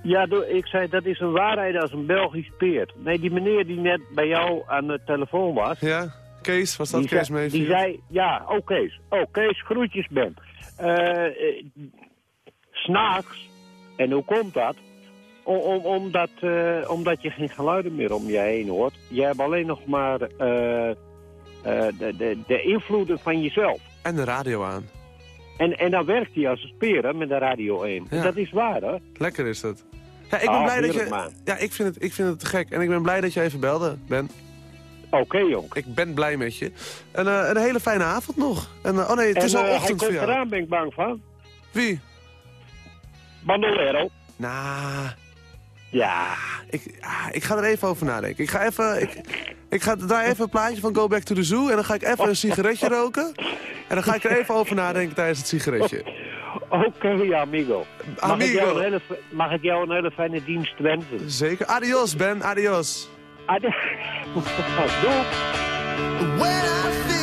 Speaker 9: Ja, ik zei dat is een waarheid als een Belgisch peert. Nee, die meneer die net bij jou aan de telefoon was...
Speaker 3: Ja. Kees, was dat
Speaker 9: die,
Speaker 3: Kees
Speaker 9: zei,
Speaker 3: mee?
Speaker 9: die zei, ja, oh Kees, oh Kees, groetjes Ben. Eh eh, S'nachts, en hoe komt dat? Om, om, omdat, eh, omdat je geen geluiden meer om je heen hoort. Je hebt alleen nog maar de, de, de invloeden van jezelf.
Speaker 3: En de radio aan.
Speaker 9: En, en dan werkt hij als een speer met de Radio 1.
Speaker 3: Ja.
Speaker 9: Dat is waar, hè?
Speaker 3: Lekker is dat. Ja, ik ben
Speaker 9: Ah,
Speaker 3: blij dat je...
Speaker 9: man.
Speaker 3: Ja, ik vind, het, ik vind het te gek. En ik ben blij dat je even belde, Ben.
Speaker 9: Oké, jong.
Speaker 3: Ik ben blij met je. En eh, een hele fijne avond nog. En, eh, oh nee, het
Speaker 9: En
Speaker 3: is al
Speaker 9: eh,
Speaker 3: ochtend voor jou.
Speaker 9: eraan, ben ik bang van.
Speaker 3: Wie?
Speaker 9: Bandolero.
Speaker 3: Nou,
Speaker 9: Ja.
Speaker 3: ik, ah, ik ga er even over nadenken. Ik ga even... Ik, ik ga draai even een plaatje van Go Back to the Zoo. En dan ga ik even een sigaretje roken. En dan ga ik er even over nadenken tijdens het sigaretje.
Speaker 9: Oké, ja, amigo. Mag ik, jou
Speaker 3: Amigo.
Speaker 9: een hele, mag ik jou een hele fijne dienst wensen?
Speaker 3: Zeker. Adios, Ben. Adios.
Speaker 7: I think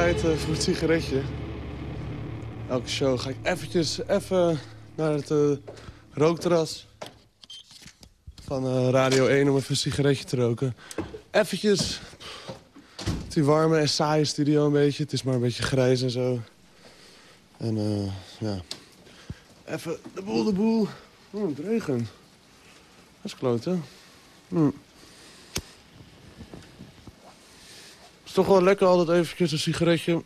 Speaker 3: tijd eh, voor het sigaretje. Elke show ga ik eventjes even naar het eh, rookterras van eh, Radio 1 om even een sigaretje te roken. Eventjes. Is warme en saaie studio een beetje. Het is maar een beetje grijs en zo. En ja. Even de boel, de boel. Oh, het regent. Dat is kloten. Hm. Het is toch wel lekker altijd eventjes een sigaretje...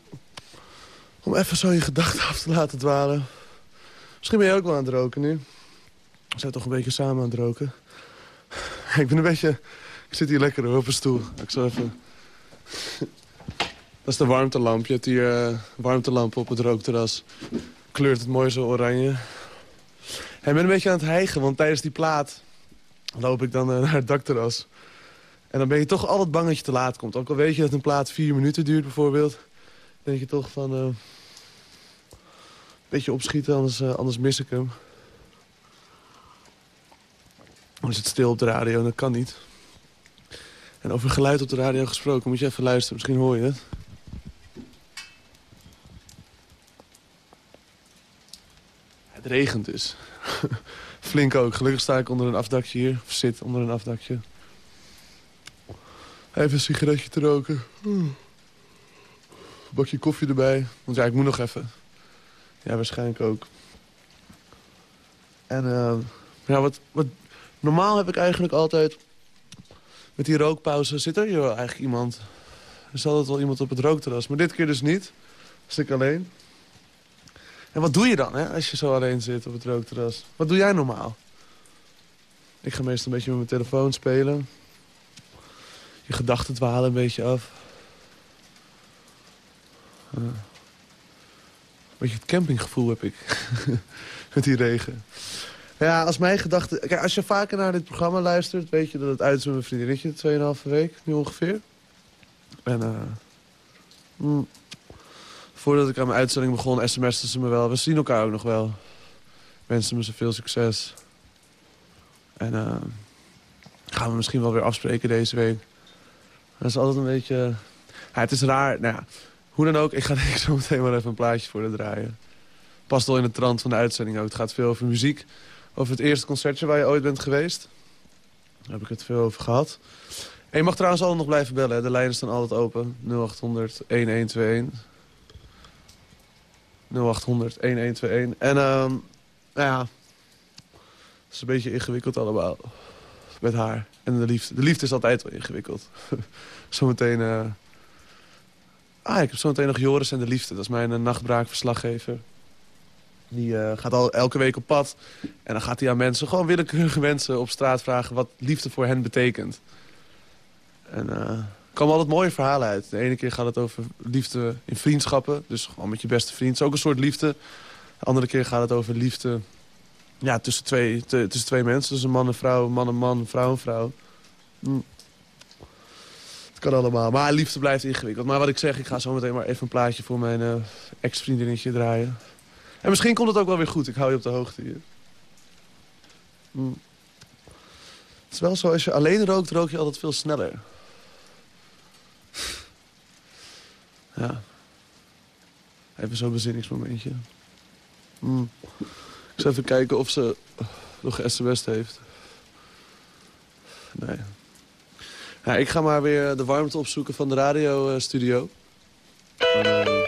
Speaker 3: om even zo je gedachten af te laten dwalen. Misschien ben je ook wel aan het roken nu. We zijn toch een beetje samen aan het roken. Ik ben een beetje... Ik zit hier lekker op een stoel. Ik zal even... Dat is de warmtelampje. Je hebt hier eh, warmtelamp op het rookterras. Kleurt het mooi zo oranje. Ik ben een beetje aan het hijgen, want tijdens die plaat... loop ik dan eh, naar het dakterras. En dan ben je toch altijd bang dat je te laat komt. Ook al weet je dat een plaat vier minuten duurt bijvoorbeeld... denk je toch van... eh, een beetje opschieten, anders, eh, anders mis ik hem. Dan is het stil op de radio en dat kan niet. En over geluid op de radio gesproken, moet je even luisteren. Misschien hoor je het. Het regent dus. Flink ook. Gelukkig sta ik onder een afdakje hier. Of zit onder een afdakje. Even een sigaretje te roken. Een bakje koffie erbij. Want ja, ik moet nog even. Ja, waarschijnlijk ook. En eh, ja, wat, wat... Normaal heb ik eigenlijk altijd... Met die rookpauze zit er hier eigenlijk iemand. Er is altijd wel iemand op het rookterras. Maar dit keer dus niet. Zit ik alleen. En wat doe je dan, hè, als je zo alleen zit op het rookterras? Wat doe jij normaal? Ik ga meestal een beetje met mijn telefoon spelen. Je gedachten dwalen een beetje af. Uh, een beetje het campinggevoel heb ik. met die regen. Ja, als mijn gedachten... Kijk, als je vaker naar dit programma luistert... weet je dat het uit is met mijn vriendinnetje... 2,5 week, nu ongeveer. En eh... mm, voordat ik aan mijn uitzending begon, sms'ten ze me wel. We zien elkaar ook nog wel. Wensen me ze veel succes. En eh gaan we misschien wel weer afspreken deze week. Dat is altijd een beetje... Ja, het is raar. Nou ja, hoe dan ook, ik ga denk zo meteen maar even een plaatje voor de draaien. Past al in de trant van de uitzending ook. Het gaat veel over muziek. Over het eerste concertje waar je ooit bent geweest. Daar heb ik het veel over gehad. En je mag trouwens altijd nog blijven bellen. De lijnen staan altijd open. 0800 1121. 0800 1121. En ehm nou ja, het is een beetje ingewikkeld allemaal. Met haar en de liefde. De liefde is altijd wel ingewikkeld. zometeen... eh Ah, ik heb zometeen nog Joris en de liefde. Dat is mijn uh, nachtbraakverslaggever. Die eh, gaat al elke week op pad. En dan gaat hij aan mensen, gewoon willekeurige mensen op straat vragen... wat liefde voor hen betekent. En eh, er komen altijd mooie verhalen uit. De ene keer gaat het over liefde in vriendschappen. Dus gewoon met je beste vriend. Het is ook een soort liefde. De andere keer gaat het over liefde ja, tussen, twee, tussen twee mensen. Dus een man en vrouw, man en man, vrouw en vrouw. Hm. Het kan allemaal. Maar liefde blijft ingewikkeld. Maar wat ik zeg, ik ga zo meteen maar even een plaatje voor mijn eh, ex-vriendinnetje draaien. En misschien komt het ook wel weer goed. Ik hou je op de hoogte hier. Hm. Het is wel zo, als je alleen rookt, rook je altijd veel sneller. Ja. Even zo'n bezinningsmomentje. Hm. Zal even kijken of ze nog sms'd heeft. Nee. Ja, ik ga maar weer de warmte opzoeken van de radiostudio. Uh,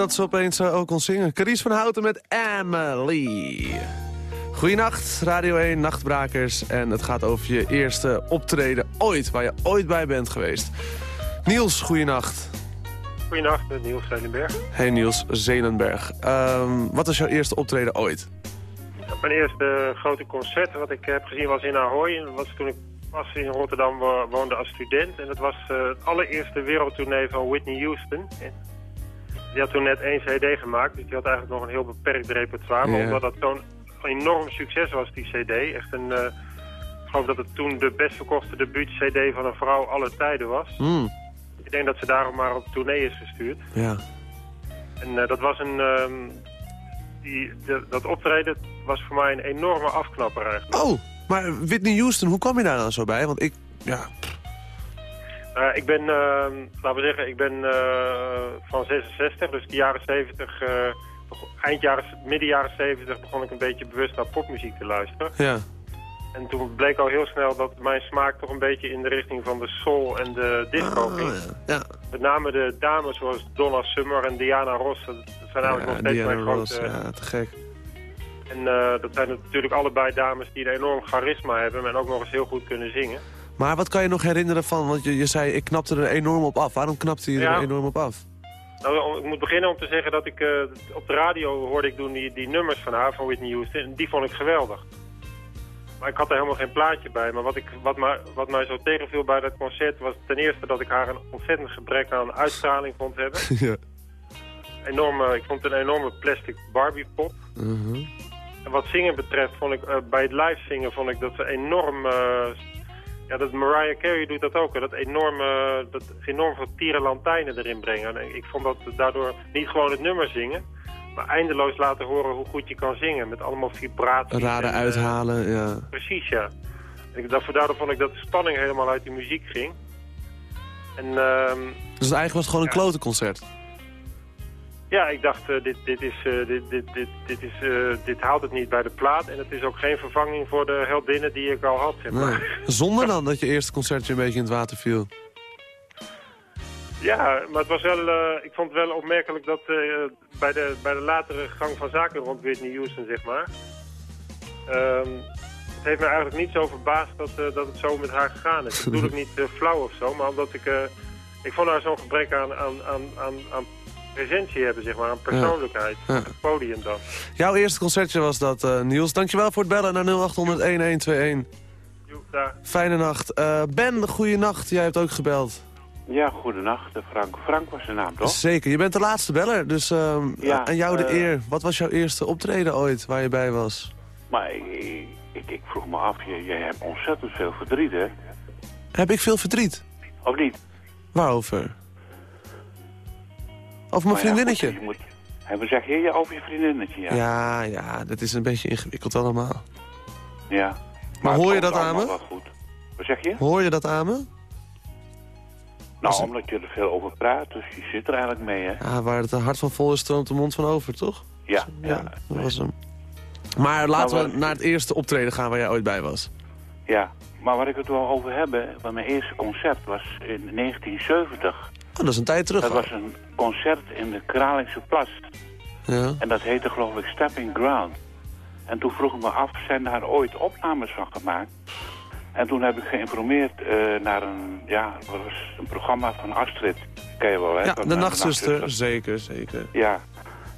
Speaker 3: dat ze opeens eh, ook kon zingen. Carice van Houten met Emily. Goeienacht, Radio 1, Nachtbrakers. En het gaat over je eerste optreden ooit, waar je ooit bij bent geweest. Niels, goeienacht.
Speaker 10: Goedenacht, eh, Niels Zelenberg.
Speaker 3: Hey Niels, Zelenberg. Ehm, wat was jouw eerste optreden ooit?
Speaker 10: Mijn eerste eh, grote concert wat ik heb gezien was in Ahoy. En dat was toen ik was in Rotterdam wo- woonde als student. En dat was het allereerste wereldtournee van Whitney Houston. En die had toen net één cd gemaakt, dus die had eigenlijk nog een heel beperkt repertoire. Maar
Speaker 3: Ja.
Speaker 10: omdat dat zo'n enorm succes was, die cd. Echt een, eh, ik geloof dat het toen de best verkochte debuut-cd van een vrouw aller tijden was.
Speaker 3: Hmm,
Speaker 10: Ik denk dat ze daarom maar op tournee is gestuurd.
Speaker 3: ja.
Speaker 10: En eh, dat was een... ehm, die, de- dat optreden was voor mij een enorme afknapper eigenlijk.
Speaker 3: Oh, maar Whitney Houston, hoe kwam je daar dan zo bij? Want ik, ja,
Speaker 10: Eh, ik ben, ehm, laten we zeggen, ik ben eh, van 66, dus de jaren 70, eh, eind jaren, midden jaren 70 begon ik een beetje bewust naar popmuziek te luisteren.
Speaker 3: ja.
Speaker 10: En toen bleek al heel snel dat mijn smaak toch een beetje in de richting van de soul en de disco
Speaker 3: Oh,
Speaker 10: ging.
Speaker 3: ja. ja.
Speaker 10: Met name de dames zoals Donna Summer en Diana Ross, dat zijn eigenlijk nog
Speaker 3: Ja,
Speaker 10: steeds
Speaker 3: Diana
Speaker 10: mijn
Speaker 3: Ross,
Speaker 10: grote...
Speaker 3: ja, te gek.
Speaker 10: En dat zijn natuurlijk allebei dames die een enorm charisma hebben en ook nog eens heel goed kunnen zingen.
Speaker 3: Maar wat kan je nog herinneren van, want je, je zei ik knapte er enorm op af. Waarom knapte je
Speaker 10: Ja.
Speaker 3: er enorm op af?
Speaker 10: Nou, ik moet beginnen om te zeggen dat ik eh, op de radio hoorde ik toen die, die nummers van haar, van Whitney Houston. En die vond ik geweldig. Maar ik had er helemaal geen plaatje bij. Maar wat, ik, wat, mij, wat mij zo tegenviel bij dat concert was ten eerste dat ik haar een ontzettend gebrek aan uitstraling vond hebben.
Speaker 3: ja.
Speaker 10: Enorme, ik vond het een enorme plastic Barbie pop.
Speaker 3: Mhm.
Speaker 10: En wat zingen betreft vond ik, eh, bij het live zingen vond ik dat ze enorm... ja, dat Mariah Carey doet dat ook. hè, Dat enorme, dat enorm veel tierenlantijnen erin brengen. En ik vond dat daardoor niet gewoon het nummer zingen... maar eindeloos laten horen hoe goed je kan zingen. Met allemaal vibraties.
Speaker 3: Rare
Speaker 10: en, eh,
Speaker 3: uithalen, ja.
Speaker 10: precies, ja. En ik, daarvoor, daardoor vond ik dat de spanning helemaal uit die muziek ging. En ehm,
Speaker 3: Dus eigenlijk was het gewoon een
Speaker 10: Ja.
Speaker 3: klote concert.
Speaker 10: Ja, ik dacht, eh, dit, dit, is, eh, dit, dit, dit, dit, is, eh, dit haalt het niet bij de plaat. En het is ook geen vervanging voor de heldinnen die ik al had, zeg maar.
Speaker 3: Nee. Zonder dan dat je eerste concertje een beetje in het water viel.
Speaker 10: Ja, maar het was wel, ik vond het wel opmerkelijk dat bij, de, bij de latere gang van zaken rond Whitney Houston, zeg maar... ehm, het heeft me eigenlijk niet zo verbaasd dat, dat het zo met haar gegaan is. Ik bedoel ik niet flauw of zo, maar omdat ik... ik vond haar zo'n gebrek aan, aan, aan, aan, aan presentie hebben, zeg maar, aan persoonlijkheid.
Speaker 3: Ja.
Speaker 10: Op het podium dan.
Speaker 3: Jouw eerste concertje was dat, eh, Niels. Dankjewel voor het bellen naar 0800-1121.
Speaker 10: Joep, daar.
Speaker 3: Fijne nacht. Eh, ben, goeie nacht. Jij hebt ook gebeld.
Speaker 11: Ja, goedenacht. eh, Frank. Frank was zijn naam, toch?
Speaker 3: Zeker. Je bent de laatste beller, dus ehm,
Speaker 11: Ja,
Speaker 3: aan jou de eer. Wat was jouw eerste optreden ooit waar je bij was?
Speaker 11: Maar ik, ik, ik vroeg me af, je, je hebt ontzettend veel verdriet, hè?
Speaker 3: Heb ik veel verdriet?
Speaker 11: Of niet?
Speaker 3: Waarover? Over mijn
Speaker 11: Maar ja,
Speaker 3: vriendinnetje?
Speaker 11: goed, je moet, hè, wat zeg je? Over je vriendinnetje, ja.
Speaker 3: Ja, ja, dat is een beetje ingewikkeld allemaal.
Speaker 11: Ja.
Speaker 3: Maar hoor je dat aan me?
Speaker 11: goed. Wat zeg je?
Speaker 3: Hoor je dat aan me?
Speaker 11: Nou, omdat je er veel over praat, dus je zit er eigenlijk mee, hè?
Speaker 3: Ja, waar het hart van vol is, stroomt de mond van over, toch?
Speaker 11: Ja,
Speaker 3: Ja,
Speaker 11: ja.
Speaker 3: dat was hem. Maar laten
Speaker 11: Nou,
Speaker 3: we naar het eerste optreden gaan waar jij ooit bij was.
Speaker 11: Ja, maar waar ik het wel over heb, mijn eerste concert was in 1970.
Speaker 3: Oh, dat is een tijd terug
Speaker 11: Dat
Speaker 3: al.
Speaker 11: was een concert in de Kralingse Plas.
Speaker 3: Ja.
Speaker 11: En dat heette geloof ik Stepping Ground. En toen vroeg ik me af, zijn daar ooit opnames van gemaakt? En toen heb ik geïnformeerd eh, naar een, ja, was een programma van Astrid. Ken je wel, hè?
Speaker 3: Ja,
Speaker 11: Van,
Speaker 3: de
Speaker 11: eh,
Speaker 3: nachtzuster. Zeker, zeker.
Speaker 11: Ja.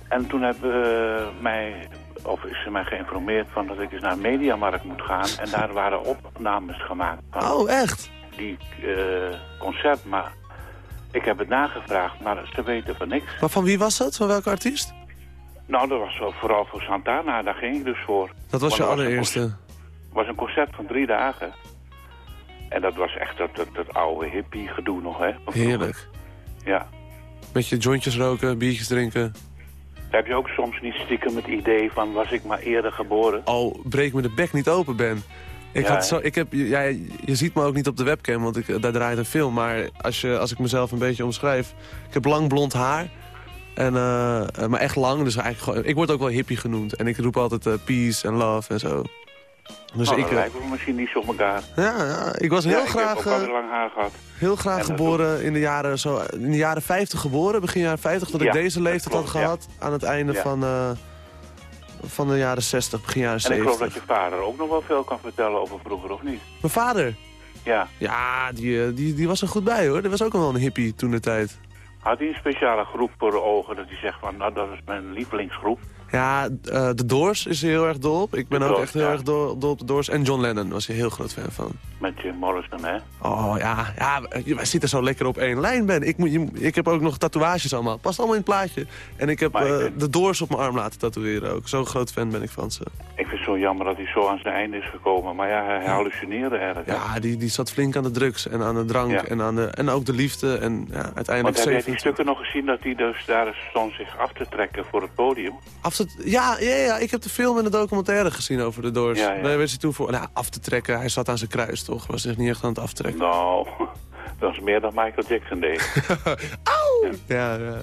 Speaker 11: En toen hebben uh, mij, of is ze mij geïnformeerd van dat ik eens naar Mediamarkt moet gaan. En daar waren opnames gemaakt van
Speaker 3: Oh, echt?
Speaker 11: die eh, concert. Maar ik heb het nagevraagd, maar ze weten van niks.
Speaker 3: Maar van wie was dat? Van welke artiest?
Speaker 11: Nou, dat was vooral voor Santana, daar ging ik dus voor.
Speaker 3: Dat was je
Speaker 11: er
Speaker 3: allereerste.
Speaker 11: concert- was een concert van drie dagen. En dat was echt dat, dat, dat oude hippie gedoe nog, hè?
Speaker 3: Heerlijk.
Speaker 11: Ja.
Speaker 3: Beetje jointjes roken, biertjes drinken.
Speaker 11: Heb je ook soms niet stiekem het idee van, was ik maar eerder geboren?
Speaker 3: Al breek me de bek niet open, Ben. Ik
Speaker 11: Ja,
Speaker 3: had zo, ik heb, ja, je ziet me ook niet op de webcam, want ik, daar draait een film. Maar als, je, als ik mezelf een beetje omschrijf... Ik heb lang blond haar. En, eh, eh, maar echt lang, dus eigenlijk gewoon, ik word ook wel hippie genoemd. En ik roep altijd eh, peace en love en zo. Dus
Speaker 11: nou,
Speaker 3: ik, eh,
Speaker 11: lijken we misschien niet zo op elkaar.
Speaker 3: ja, ja, ik was
Speaker 11: Ja,
Speaker 3: heel
Speaker 11: ik heb
Speaker 3: graag, eh,
Speaker 11: altijd lang haar gehad.
Speaker 3: heel graag geboren in de, jaren, zo, in de jaren 50 geboren. Begin jaren 50, dat ik deze leeftijd had
Speaker 11: klopt,
Speaker 3: gehad. Aan het einde van, eh, van de jaren 60, begin jaren
Speaker 11: En ik
Speaker 3: 70.
Speaker 11: geloof dat je vader ook nog wel veel kan vertellen over vroeger, of niet?
Speaker 3: Mijn vader,
Speaker 11: Ja.
Speaker 3: ja, die, eh, die, die was er goed bij hoor. Die was ook wel een hippie toen de tijd.
Speaker 11: Had hij een speciale groep voor de ogen dat hij zegt van, nou dat is mijn lievelingsgroep?
Speaker 3: Ja, eh, de Doors is heel erg dol op. Ik ben ook echt heel
Speaker 11: ja.
Speaker 3: erg dol, dol op de Doors. En John Lennon was hij heel groot fan van.
Speaker 11: Met Jim Morrison, hè?
Speaker 3: Oh ja, ja wij zitten zo lekker op één lijn, Ben. Ik, moet, je- ik heb ook nog tatoeages allemaal. Past allemaal in het plaatje. En ik heb
Speaker 11: ik
Speaker 3: eh, de Doors op mijn arm laten tatoeëren ook. Zo'n groot fan ben ik van ze.
Speaker 11: Ik vind het zo jammer dat hij zo aan zijn einde is gekomen. Maar ja, hij hallucineerde erg. hè?
Speaker 3: Ja, die, die zat flink aan de drugs en aan de drank
Speaker 11: Ja.
Speaker 3: en, aan de, en ook de liefde. En ja, uiteindelijk...
Speaker 11: Want heb jij die
Speaker 3: 27
Speaker 11: stukken nog gezien dat hij dus daar stond zich af te trekken voor het podium?
Speaker 3: Af te, ja, ja, ja, ik heb de film en de documentaire gezien over de Doors.
Speaker 11: Ja, ja.
Speaker 3: Daar werd hij toen voor nou, af te trekken. Hij zat aan zijn kruis, toch? Was zich niet echt aan het aftrekken.
Speaker 11: Nou, dat is meer dan Michael Jackson deed.
Speaker 3: Ja, ja.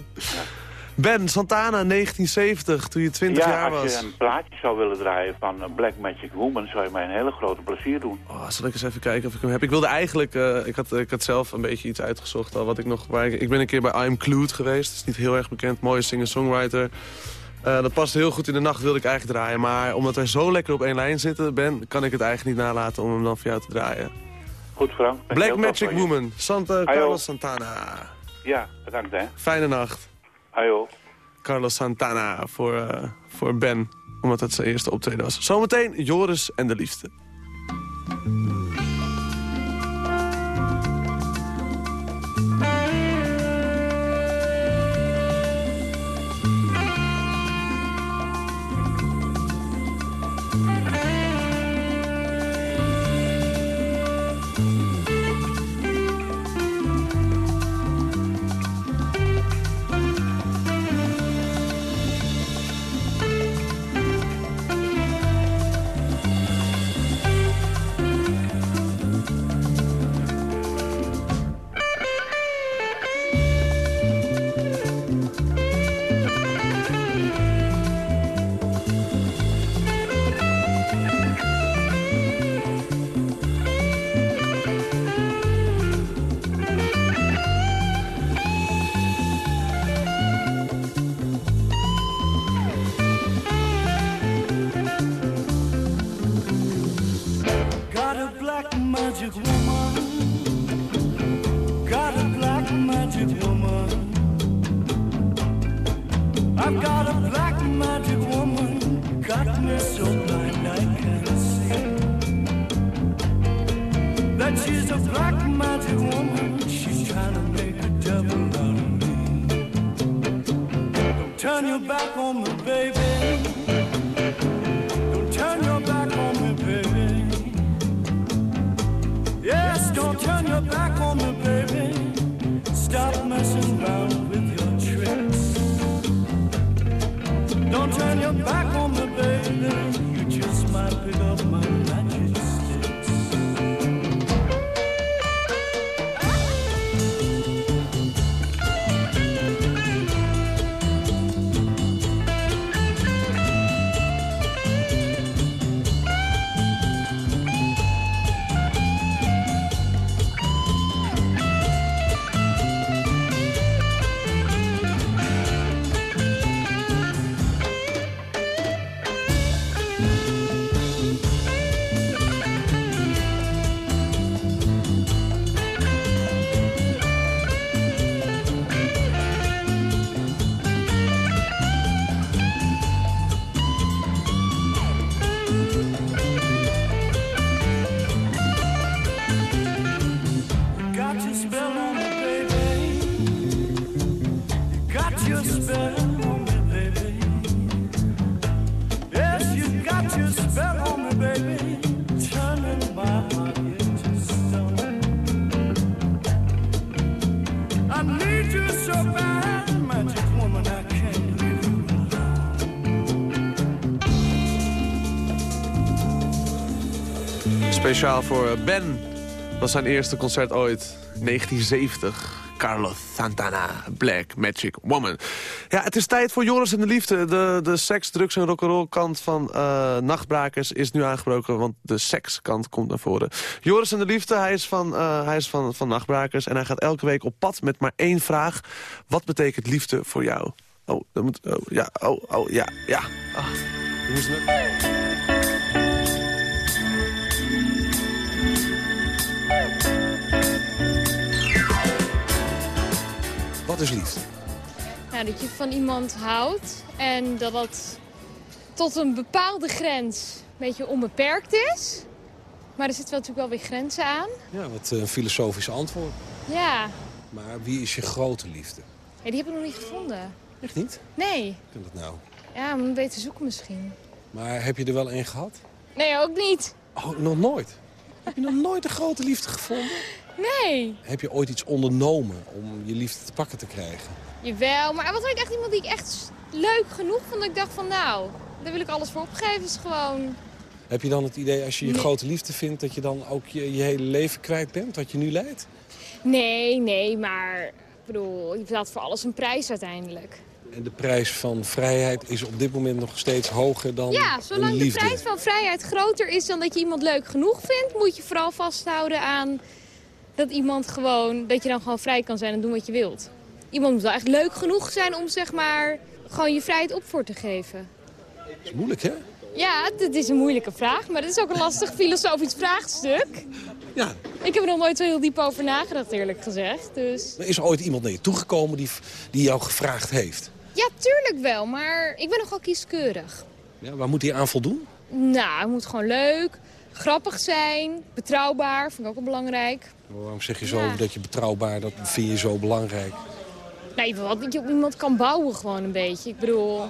Speaker 3: Ben, Santana, 1970, toen je 20
Speaker 11: ja,
Speaker 3: jaar
Speaker 11: als
Speaker 3: was.
Speaker 11: je een plaatje zou willen draaien van eh, Black Magic Woman... zou je mij een hele grote plezier doen.
Speaker 3: Oh, zal ik eens even kijken of ik hem heb. Ik wilde eigenlijk, eh, ik, had, ik had zelf een beetje iets uitgezocht al wat ik nog... Waar ik, ik ben een keer bij I'm Clued geweest, dat is niet heel erg bekend. Mooie singer-songwriter. Eh, dat past heel goed in de nacht, wilde ik eigenlijk draaien. Maar omdat wij zo lekker op één lijn zitten, Ben, kan ik het eigenlijk niet nalaten om hem dan voor jou te draaien.
Speaker 11: Goed, Frank.
Speaker 3: Black Magic. Woman, Santa. Carlos Santana.
Speaker 11: Ja, bedankt hè.
Speaker 3: Fijne nacht.
Speaker 11: Ajo.
Speaker 3: Carlos Santana voor, eh, voor Ben, omdat het zijn eerste optreden was. Zometeen Joris en de liefde.
Speaker 7: Don't turn your back on me, baby. You just might pick up my
Speaker 3: Speciaal voor eh, Ben. Dat was zijn eerste concert ooit. 1970. Carlos Santana, Black Magic Woman. Ja, het is tijd voor Joris en de Liefde. De, de seks, drugs en rock'n'roll kant van eh, Nachtbrakers is nu aangebroken... want de sekskant komt naar voren. Joris en de Liefde, hij is, van, eh, hij is van, van Nachtbrakers... en hij gaat elke week op pad met maar één vraag. Wat betekent liefde voor jou? Oh, dat moet... Oh, ja, oh, oh, ja, ja. Ah, moesten
Speaker 12: Wat is liefde?
Speaker 13: Nou, dat je van iemand houdt en dat dat tot een bepaalde grens een beetje onbeperkt is. Maar er zitten wel natuurlijk wel weer grenzen aan.
Speaker 12: Ja, wat een filosofisch antwoord.
Speaker 13: Ja,
Speaker 12: Maar wie is je grote liefde?
Speaker 13: ja die heb ik nog niet gevonden.
Speaker 12: Echt niet?
Speaker 13: Nee.
Speaker 12: Kan dat nou?
Speaker 13: Ja, moet beter zoeken misschien.
Speaker 12: Maar heb je er wel een gehad?
Speaker 13: Nee, ook niet.
Speaker 12: Oh, nog nooit? Heb je nog nooit een grote liefde gevonden?
Speaker 13: Nee.
Speaker 12: Heb je ooit iets ondernomen om je liefde te pakken te krijgen?
Speaker 13: Jawel, maar was ooit echt iemand die ik echt leuk genoeg vond. Dat ik dacht van nou, daar wil ik alles voor opgeven. is gewoon...
Speaker 12: Heb je dan het idee als je je
Speaker 13: Nee.
Speaker 12: grote liefde vindt... dat je dan ook je, je hele leven kwijt bent, wat je nu leidt?
Speaker 13: Nee, nee, maar ik bedoel, je betaalt voor alles een prijs uiteindelijk.
Speaker 12: En de prijs van vrijheid is op dit moment nog steeds hoger dan
Speaker 13: Ja, zolang de prijs van vrijheid groter is dan dat je iemand leuk genoeg vindt... moet je vooral vasthouden aan dat iemand gewoon... dat je dan gewoon vrij kan zijn en doen wat je wilt. Iemand moet wel echt leuk genoeg zijn om zeg maar gewoon je vrijheid op voor te geven.
Speaker 12: Dat is moeilijk, hè?
Speaker 13: Ja, dit is een moeilijke vraag, maar het is ook een lastig filosofisch vraagstuk.
Speaker 12: Ja.
Speaker 13: Ik heb er nog nooit zo heel diep over nagedacht, eerlijk gezegd. Dus
Speaker 12: Er is ooit iemand naar je toegekomen die, die jou gevraagd heeft.
Speaker 13: ja, tuurlijk wel, maar ik ben nogal kieskeurig.
Speaker 12: Ja, waar moet hij aan voldoen?
Speaker 13: Nou, het moet gewoon leuk, grappig zijn, betrouwbaar, vind ik ook wel belangrijk.
Speaker 12: Waarom zeg je zo
Speaker 13: Ja.
Speaker 12: dat je betrouwbaar, dat vind je zo belangrijk?
Speaker 13: Nou, wel dat je op iemand kan bouwen gewoon een beetje. Ik bedoel,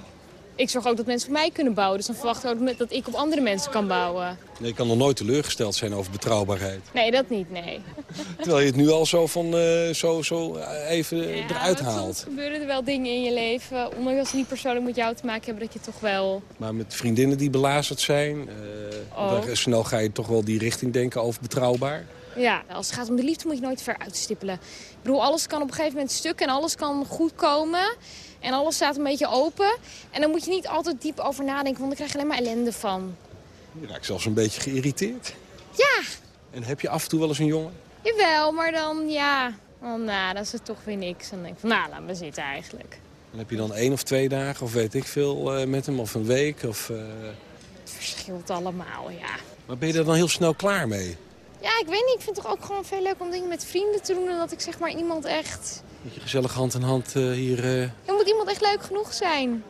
Speaker 13: ik zorg ook dat mensen op mij kunnen bouwen. Dus dan verwacht ik ook dat ik op andere mensen kan bouwen.
Speaker 12: Nee, je kan nog nooit teleurgesteld zijn over betrouwbaarheid.
Speaker 13: Nee, dat niet, nee.
Speaker 12: Terwijl je het nu al zo, van, eh, zo, zo eh, even
Speaker 13: Ja,
Speaker 12: eruit
Speaker 13: maar Soms
Speaker 12: haalt.
Speaker 13: gebeuren er wel dingen in je leven, ondanks dat ze niet persoonlijk met jou te maken hebben, dat je toch wel...
Speaker 12: Maar met vriendinnen die belazerd zijn, eh,
Speaker 13: Oh.
Speaker 12: dan snel ga je toch wel die richting denken over betrouwbaar.
Speaker 13: Ja, als het gaat om de liefde moet je nooit ver uitstippelen. Ik bedoel, alles kan op een gegeven moment stuk en alles kan goed komen. En alles staat een beetje open. En dan moet je niet altijd diep over nadenken, want dan krijg je alleen maar ellende van.
Speaker 12: Je raakt zelfs een beetje geïrriteerd.
Speaker 13: Ja,
Speaker 12: En heb je af en toe wel eens een jongen?
Speaker 13: jawel, maar dan, ja, dan, nou, dat is het toch weer niks. Dan denk ik van, nou, laat me zitten eigenlijk.
Speaker 12: Dan heb je dan één of twee dagen of weet ik veel eh, met hem of een week. Of, eh,
Speaker 13: Het verschilt allemaal, ja.
Speaker 12: Maar ben je er dan heel snel klaar mee?
Speaker 13: Ja, ik weet niet, ik vind het toch ook gewoon veel leuk om dingen met vrienden te doen... dan dat ik zeg maar iemand echt...
Speaker 12: Dat je gezellig hand in hand eh, hier... eh,
Speaker 13: Er moet iemand echt leuk genoeg zijn.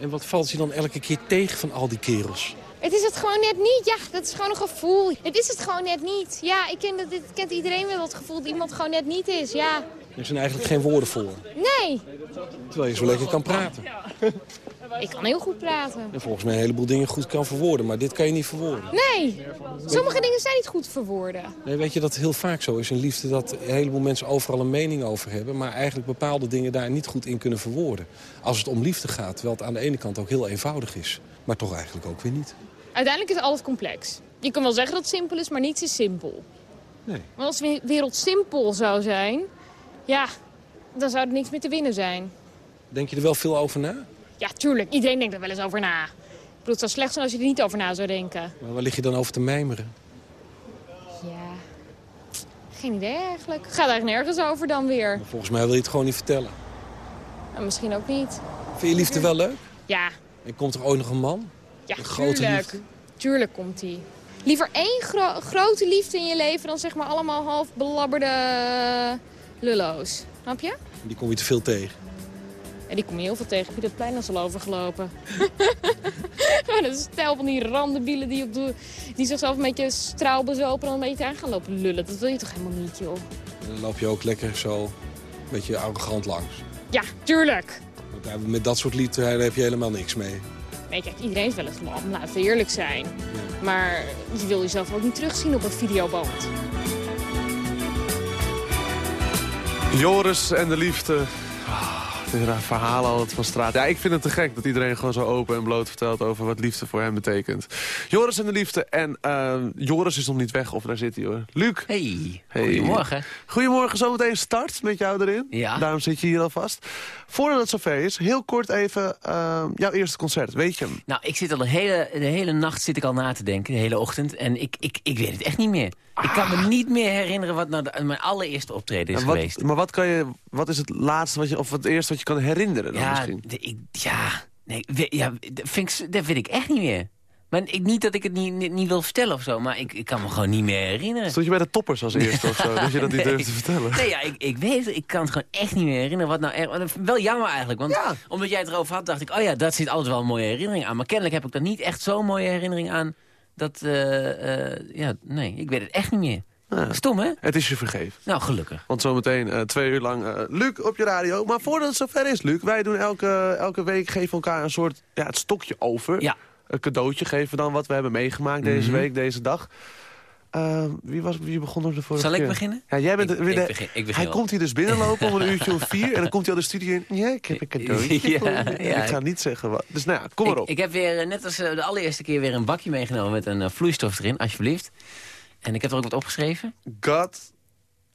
Speaker 12: En wat valt je dan elke keer tegen van al die kerels?
Speaker 13: Het is het gewoon net niet. Ja, dat is gewoon een gevoel. Het is het gewoon net niet. Ja, ik ken dat, dit kent iedereen wel het gevoel dat iemand gewoon net niet is. Ja.
Speaker 12: Er zijn eigenlijk geen woorden voor.
Speaker 13: Nee,
Speaker 12: Terwijl je zo lekker kan praten.
Speaker 13: ik kan heel goed praten.
Speaker 12: En volgens mij een heleboel dingen goed kan verwoorden. Maar dit kan je niet verwoorden.
Speaker 13: Nee, sommige dingen zijn niet goed verwoorden.
Speaker 12: Nee, weet je dat het heel vaak zo is in liefde dat een heleboel mensen overal een mening over hebben, maar eigenlijk bepaalde dingen daar niet goed in kunnen verwoorden. Als het om liefde gaat, terwijl het aan de ene kant ook heel eenvoudig is, maar toch eigenlijk ook weer niet.
Speaker 13: Uiteindelijk is alles complex. Je kan wel zeggen dat het simpel is, maar niets is simpel.
Speaker 12: Nee.
Speaker 13: Want als de wereld simpel zou zijn, ja, dan zou er niks meer te winnen zijn.
Speaker 12: Denk je er wel veel over na?
Speaker 13: Ja, tuurlijk. Iedereen denkt er wel eens over na. Ik bedoel, het zou slecht zijn als je er niet over na zou denken.
Speaker 12: Maar waar lig je dan over te mijmeren?
Speaker 13: Ja, geen idee eigenlijk. Gaat eigenlijk nergens over dan weer.
Speaker 12: Volgens mij wil je het gewoon niet vertellen.
Speaker 13: Nou, misschien ook niet.
Speaker 12: Vind je liefde wel leuk?
Speaker 13: Ja,
Speaker 12: En komt er ooit nog een man?
Speaker 13: ja
Speaker 12: Een grote
Speaker 13: tuurlijk.
Speaker 12: liefde?
Speaker 13: Tuurlijk komt die. Liever één gro- grote liefde in je leven dan zeg maar allemaal half belabberde lullo's. Snap je?
Speaker 12: Die kom je te veel tegen.
Speaker 13: En die kom je heel veel tegen. Heb je dat plein al overgelopen? Gewoon een stel van die randenbielen die, op de, die zichzelf een beetje straalbezopen en een beetje aan gaan lopen lullen. Dat wil je toch helemaal niet, joh?
Speaker 12: En dan loop je ook lekker zo een beetje arrogant langs.
Speaker 13: Ja, tuurlijk.
Speaker 12: Want daar- met dat soort daar heb je helemaal niks mee.
Speaker 13: Nee, kijk, iedereen is wel eens lam. Laten we eerlijk zijn. Maar je wil jezelf ook niet terugzien op een videoband.
Speaker 3: Joris en de liefde. Verhalen altijd van straat. Ja, ik vind het te gek dat iedereen gewoon zo open en bloot vertelt over wat liefde voor hem betekent. Joris en de liefde. En eh, Joris is nog niet weg, of daar zit hij hoor. Luc.
Speaker 14: Hey, goedemorgen.
Speaker 3: Goedemorgen, zometeen start met jou erin.
Speaker 14: Ja.
Speaker 3: Daarom zit je hier alvast. Voordat het zover is, heel kort even eh, jouw eerste concert. Weet je hem?
Speaker 14: Nou, ik zit al de hele, de hele nacht zit ik al na te denken, de hele ochtend. En ik, ik, ik weet het echt niet meer. Ik kan me niet meer herinneren wat nou de- mijn allereerste optreden is
Speaker 3: En wat-
Speaker 14: geweest.
Speaker 3: Maar wat, kan je, wat is het laatste wat je, of het eerste wat je kan herinneren dan
Speaker 14: ja,
Speaker 3: misschien?
Speaker 14: de- ik, ja, nee, we- ja dat, vind ik, dat ik echt niet meer. Maar ik, niet dat ik het niet, niet, niet wil vertellen of zo, maar ik, ik kan me gewoon niet meer herinneren.
Speaker 3: Stond je bij de toppers als eerste of zo? Dat je dat niet
Speaker 14: Nee.
Speaker 3: durft te vertellen?
Speaker 14: Nee, ja, ik, ik weet het. Ik kan het gewoon echt niet meer herinneren. Wat nou wel jammer eigenlijk. Want omdat jij het erover had, dacht ik... oh ja, dat zit altijd wel een mooie herinnering aan. Maar kennelijk heb ik daar niet echt zo'n mooie herinnering aan. Dat, eh, eh, ja, nee, ik weet het echt niet meer. Stom, hè?
Speaker 3: Het is je vergeven.
Speaker 14: Nou, gelukkig.
Speaker 3: Want zometeen eh, twee uur lang Luc op je radio. Maar voordat het zover is, Luc, wij doen elke, elke week geven elkaar een soort ja, het stokje over.
Speaker 14: Ja.
Speaker 3: Een cadeautje geven dan wat we hebben meegemaakt deze
Speaker 14: Mhm.
Speaker 3: week, deze dag. Eh, wie, was, wie begon er de vorige
Speaker 14: Zal ik
Speaker 3: keer?
Speaker 14: beginnen?
Speaker 3: Ja, jij bent
Speaker 14: Ik- begin- ik begin
Speaker 3: Hij
Speaker 14: wel.
Speaker 3: komt hier dus binnenlopen om een uurtje of vier. En dan komt hij al de studio in. Ja, ik heb een cadeautje.
Speaker 14: Ja.
Speaker 3: Ik ga niet zeggen wat. Dus nou ja, kom maar
Speaker 14: ik,
Speaker 3: op.
Speaker 14: ik heb weer, eh, net als eh, de allereerste keer, weer een bakje meegenomen met een vloeistof erin, alsjeblieft. En ik heb er ook wat opgeschreven.
Speaker 3: God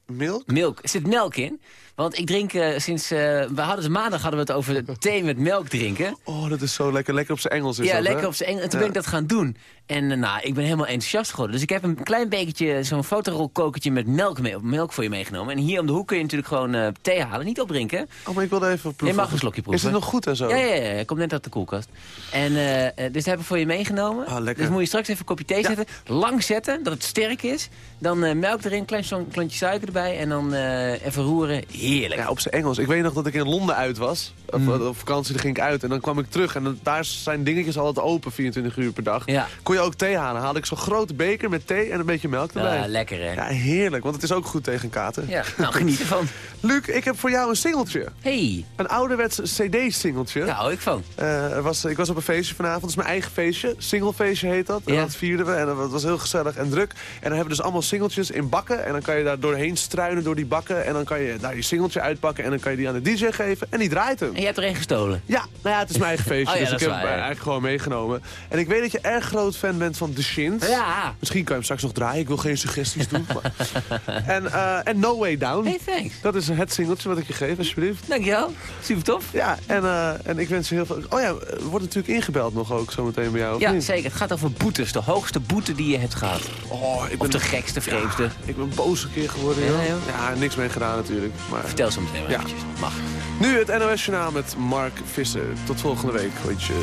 Speaker 3: milk?
Speaker 14: Milk. Er zit melk in. Want ik drink eh, sinds... eh, we hadden dus maandag hadden we het over thee met melk drinken.
Speaker 3: Oh, dat is zo lekker. Lekker op zijn Engels is
Speaker 14: ja,
Speaker 3: dat,
Speaker 14: lekker
Speaker 3: hè?
Speaker 14: op zijn Engels. En toen
Speaker 3: Ja.
Speaker 14: ben ik dat gaan doen. En eh, nou, ik ben helemaal enthousiast geworden. Dus ik heb een klein bekertje, zo'n fotorolkokertje met melk, mee, melk voor je meegenomen. En hier om de hoek kun je natuurlijk gewoon thee halen. Niet opdrinken.
Speaker 3: Oh, maar ik wilde even proeven.
Speaker 14: Je mag een slokje proeven.
Speaker 3: Is het nog goed en zo?
Speaker 14: Ja, ja, ja. Komt net uit de koelkast. En dus dat heb ik voor je meegenomen.
Speaker 3: Ah, lekker.
Speaker 14: Dus moet je straks even een kopje thee zetten. Lang zetten, dat het sterk is. Dan melk erin, klein klontje suiker erbij. En dan eh, even roeren. Heerlijk.
Speaker 3: Ja, op zijn Engels. Ik weet nog dat ik in Londen uit was. Of,
Speaker 14: Mm.
Speaker 3: Op vakantie dan ging ik uit. En dan kwam ik terug. En dan, daar zijn dingetjes altijd open 24 uur per dag.
Speaker 14: Ja.
Speaker 3: Kon je ook thee halen. Haalde ik zo'n grote beker met thee en een beetje melk erbij.
Speaker 14: Ah, lekker, hè?
Speaker 3: Ja, heerlijk. Want het is ook goed tegen katen.
Speaker 14: Ja, nou, geniet ervan.
Speaker 3: Luc, ik heb voor jou een singeltje.
Speaker 14: Hey.
Speaker 3: Een ouderwets cd-singeltje.
Speaker 14: Daar hou ik van.
Speaker 3: Eh, er was, ik was op een feestje vanavond. Het is mijn eigen feestje. Singlefeestje heet dat. En
Speaker 14: Ja.
Speaker 3: dat vierden we. En dat was heel gezellig en druk. En dan hebben we dus allemaal singeltjes in bakken. En dan kan je daar doorheen struinen door die bakken. En dan kan je daar je singeltje uitpakken. En dan kan je die aan de DJ geven. En die draait hem.
Speaker 14: En je hebt er een gestolen.
Speaker 3: Ja, nou ja, het is mijn eigen feestje.
Speaker 14: Oh ja,
Speaker 3: dus ik heb
Speaker 14: waar,
Speaker 3: hem
Speaker 14: ja.
Speaker 3: eigenlijk gewoon meegenomen. En ik weet dat je erg groot fan bent van The Shins.
Speaker 14: Ja.
Speaker 3: Misschien kan je hem straks nog draaien. Ik wil geen suggesties doen. maar- en, eh, en No Way Down.
Speaker 14: Hey, thanks.
Speaker 3: Dat is het singeltje wat ik je geef, alsjeblieft.
Speaker 14: Dankjewel. Super tof.
Speaker 3: Ja, en, eh, en ik wens je heel veel... Oh ja, er wordt natuurlijk ingebeld nog ook zometeen bij jou, of
Speaker 14: Ja,
Speaker 3: niet?
Speaker 14: zeker. Het gaat over boetes. De hoogste boete die je hebt gehad.
Speaker 3: Oh, ik
Speaker 14: Of
Speaker 3: ben,
Speaker 14: de gekste, vreemdste.
Speaker 3: ik ben boos een keer geworden,
Speaker 14: Ja, joh.
Speaker 3: Ja, niks mee gedaan natuurlijk. Maar...
Speaker 14: Vertel zo meteen maar
Speaker 3: Ja.
Speaker 14: eventjes. Mag.
Speaker 3: Nu het NOS Journaal met Mark Visser. Tot volgende week. Goedjes.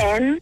Speaker 15: En?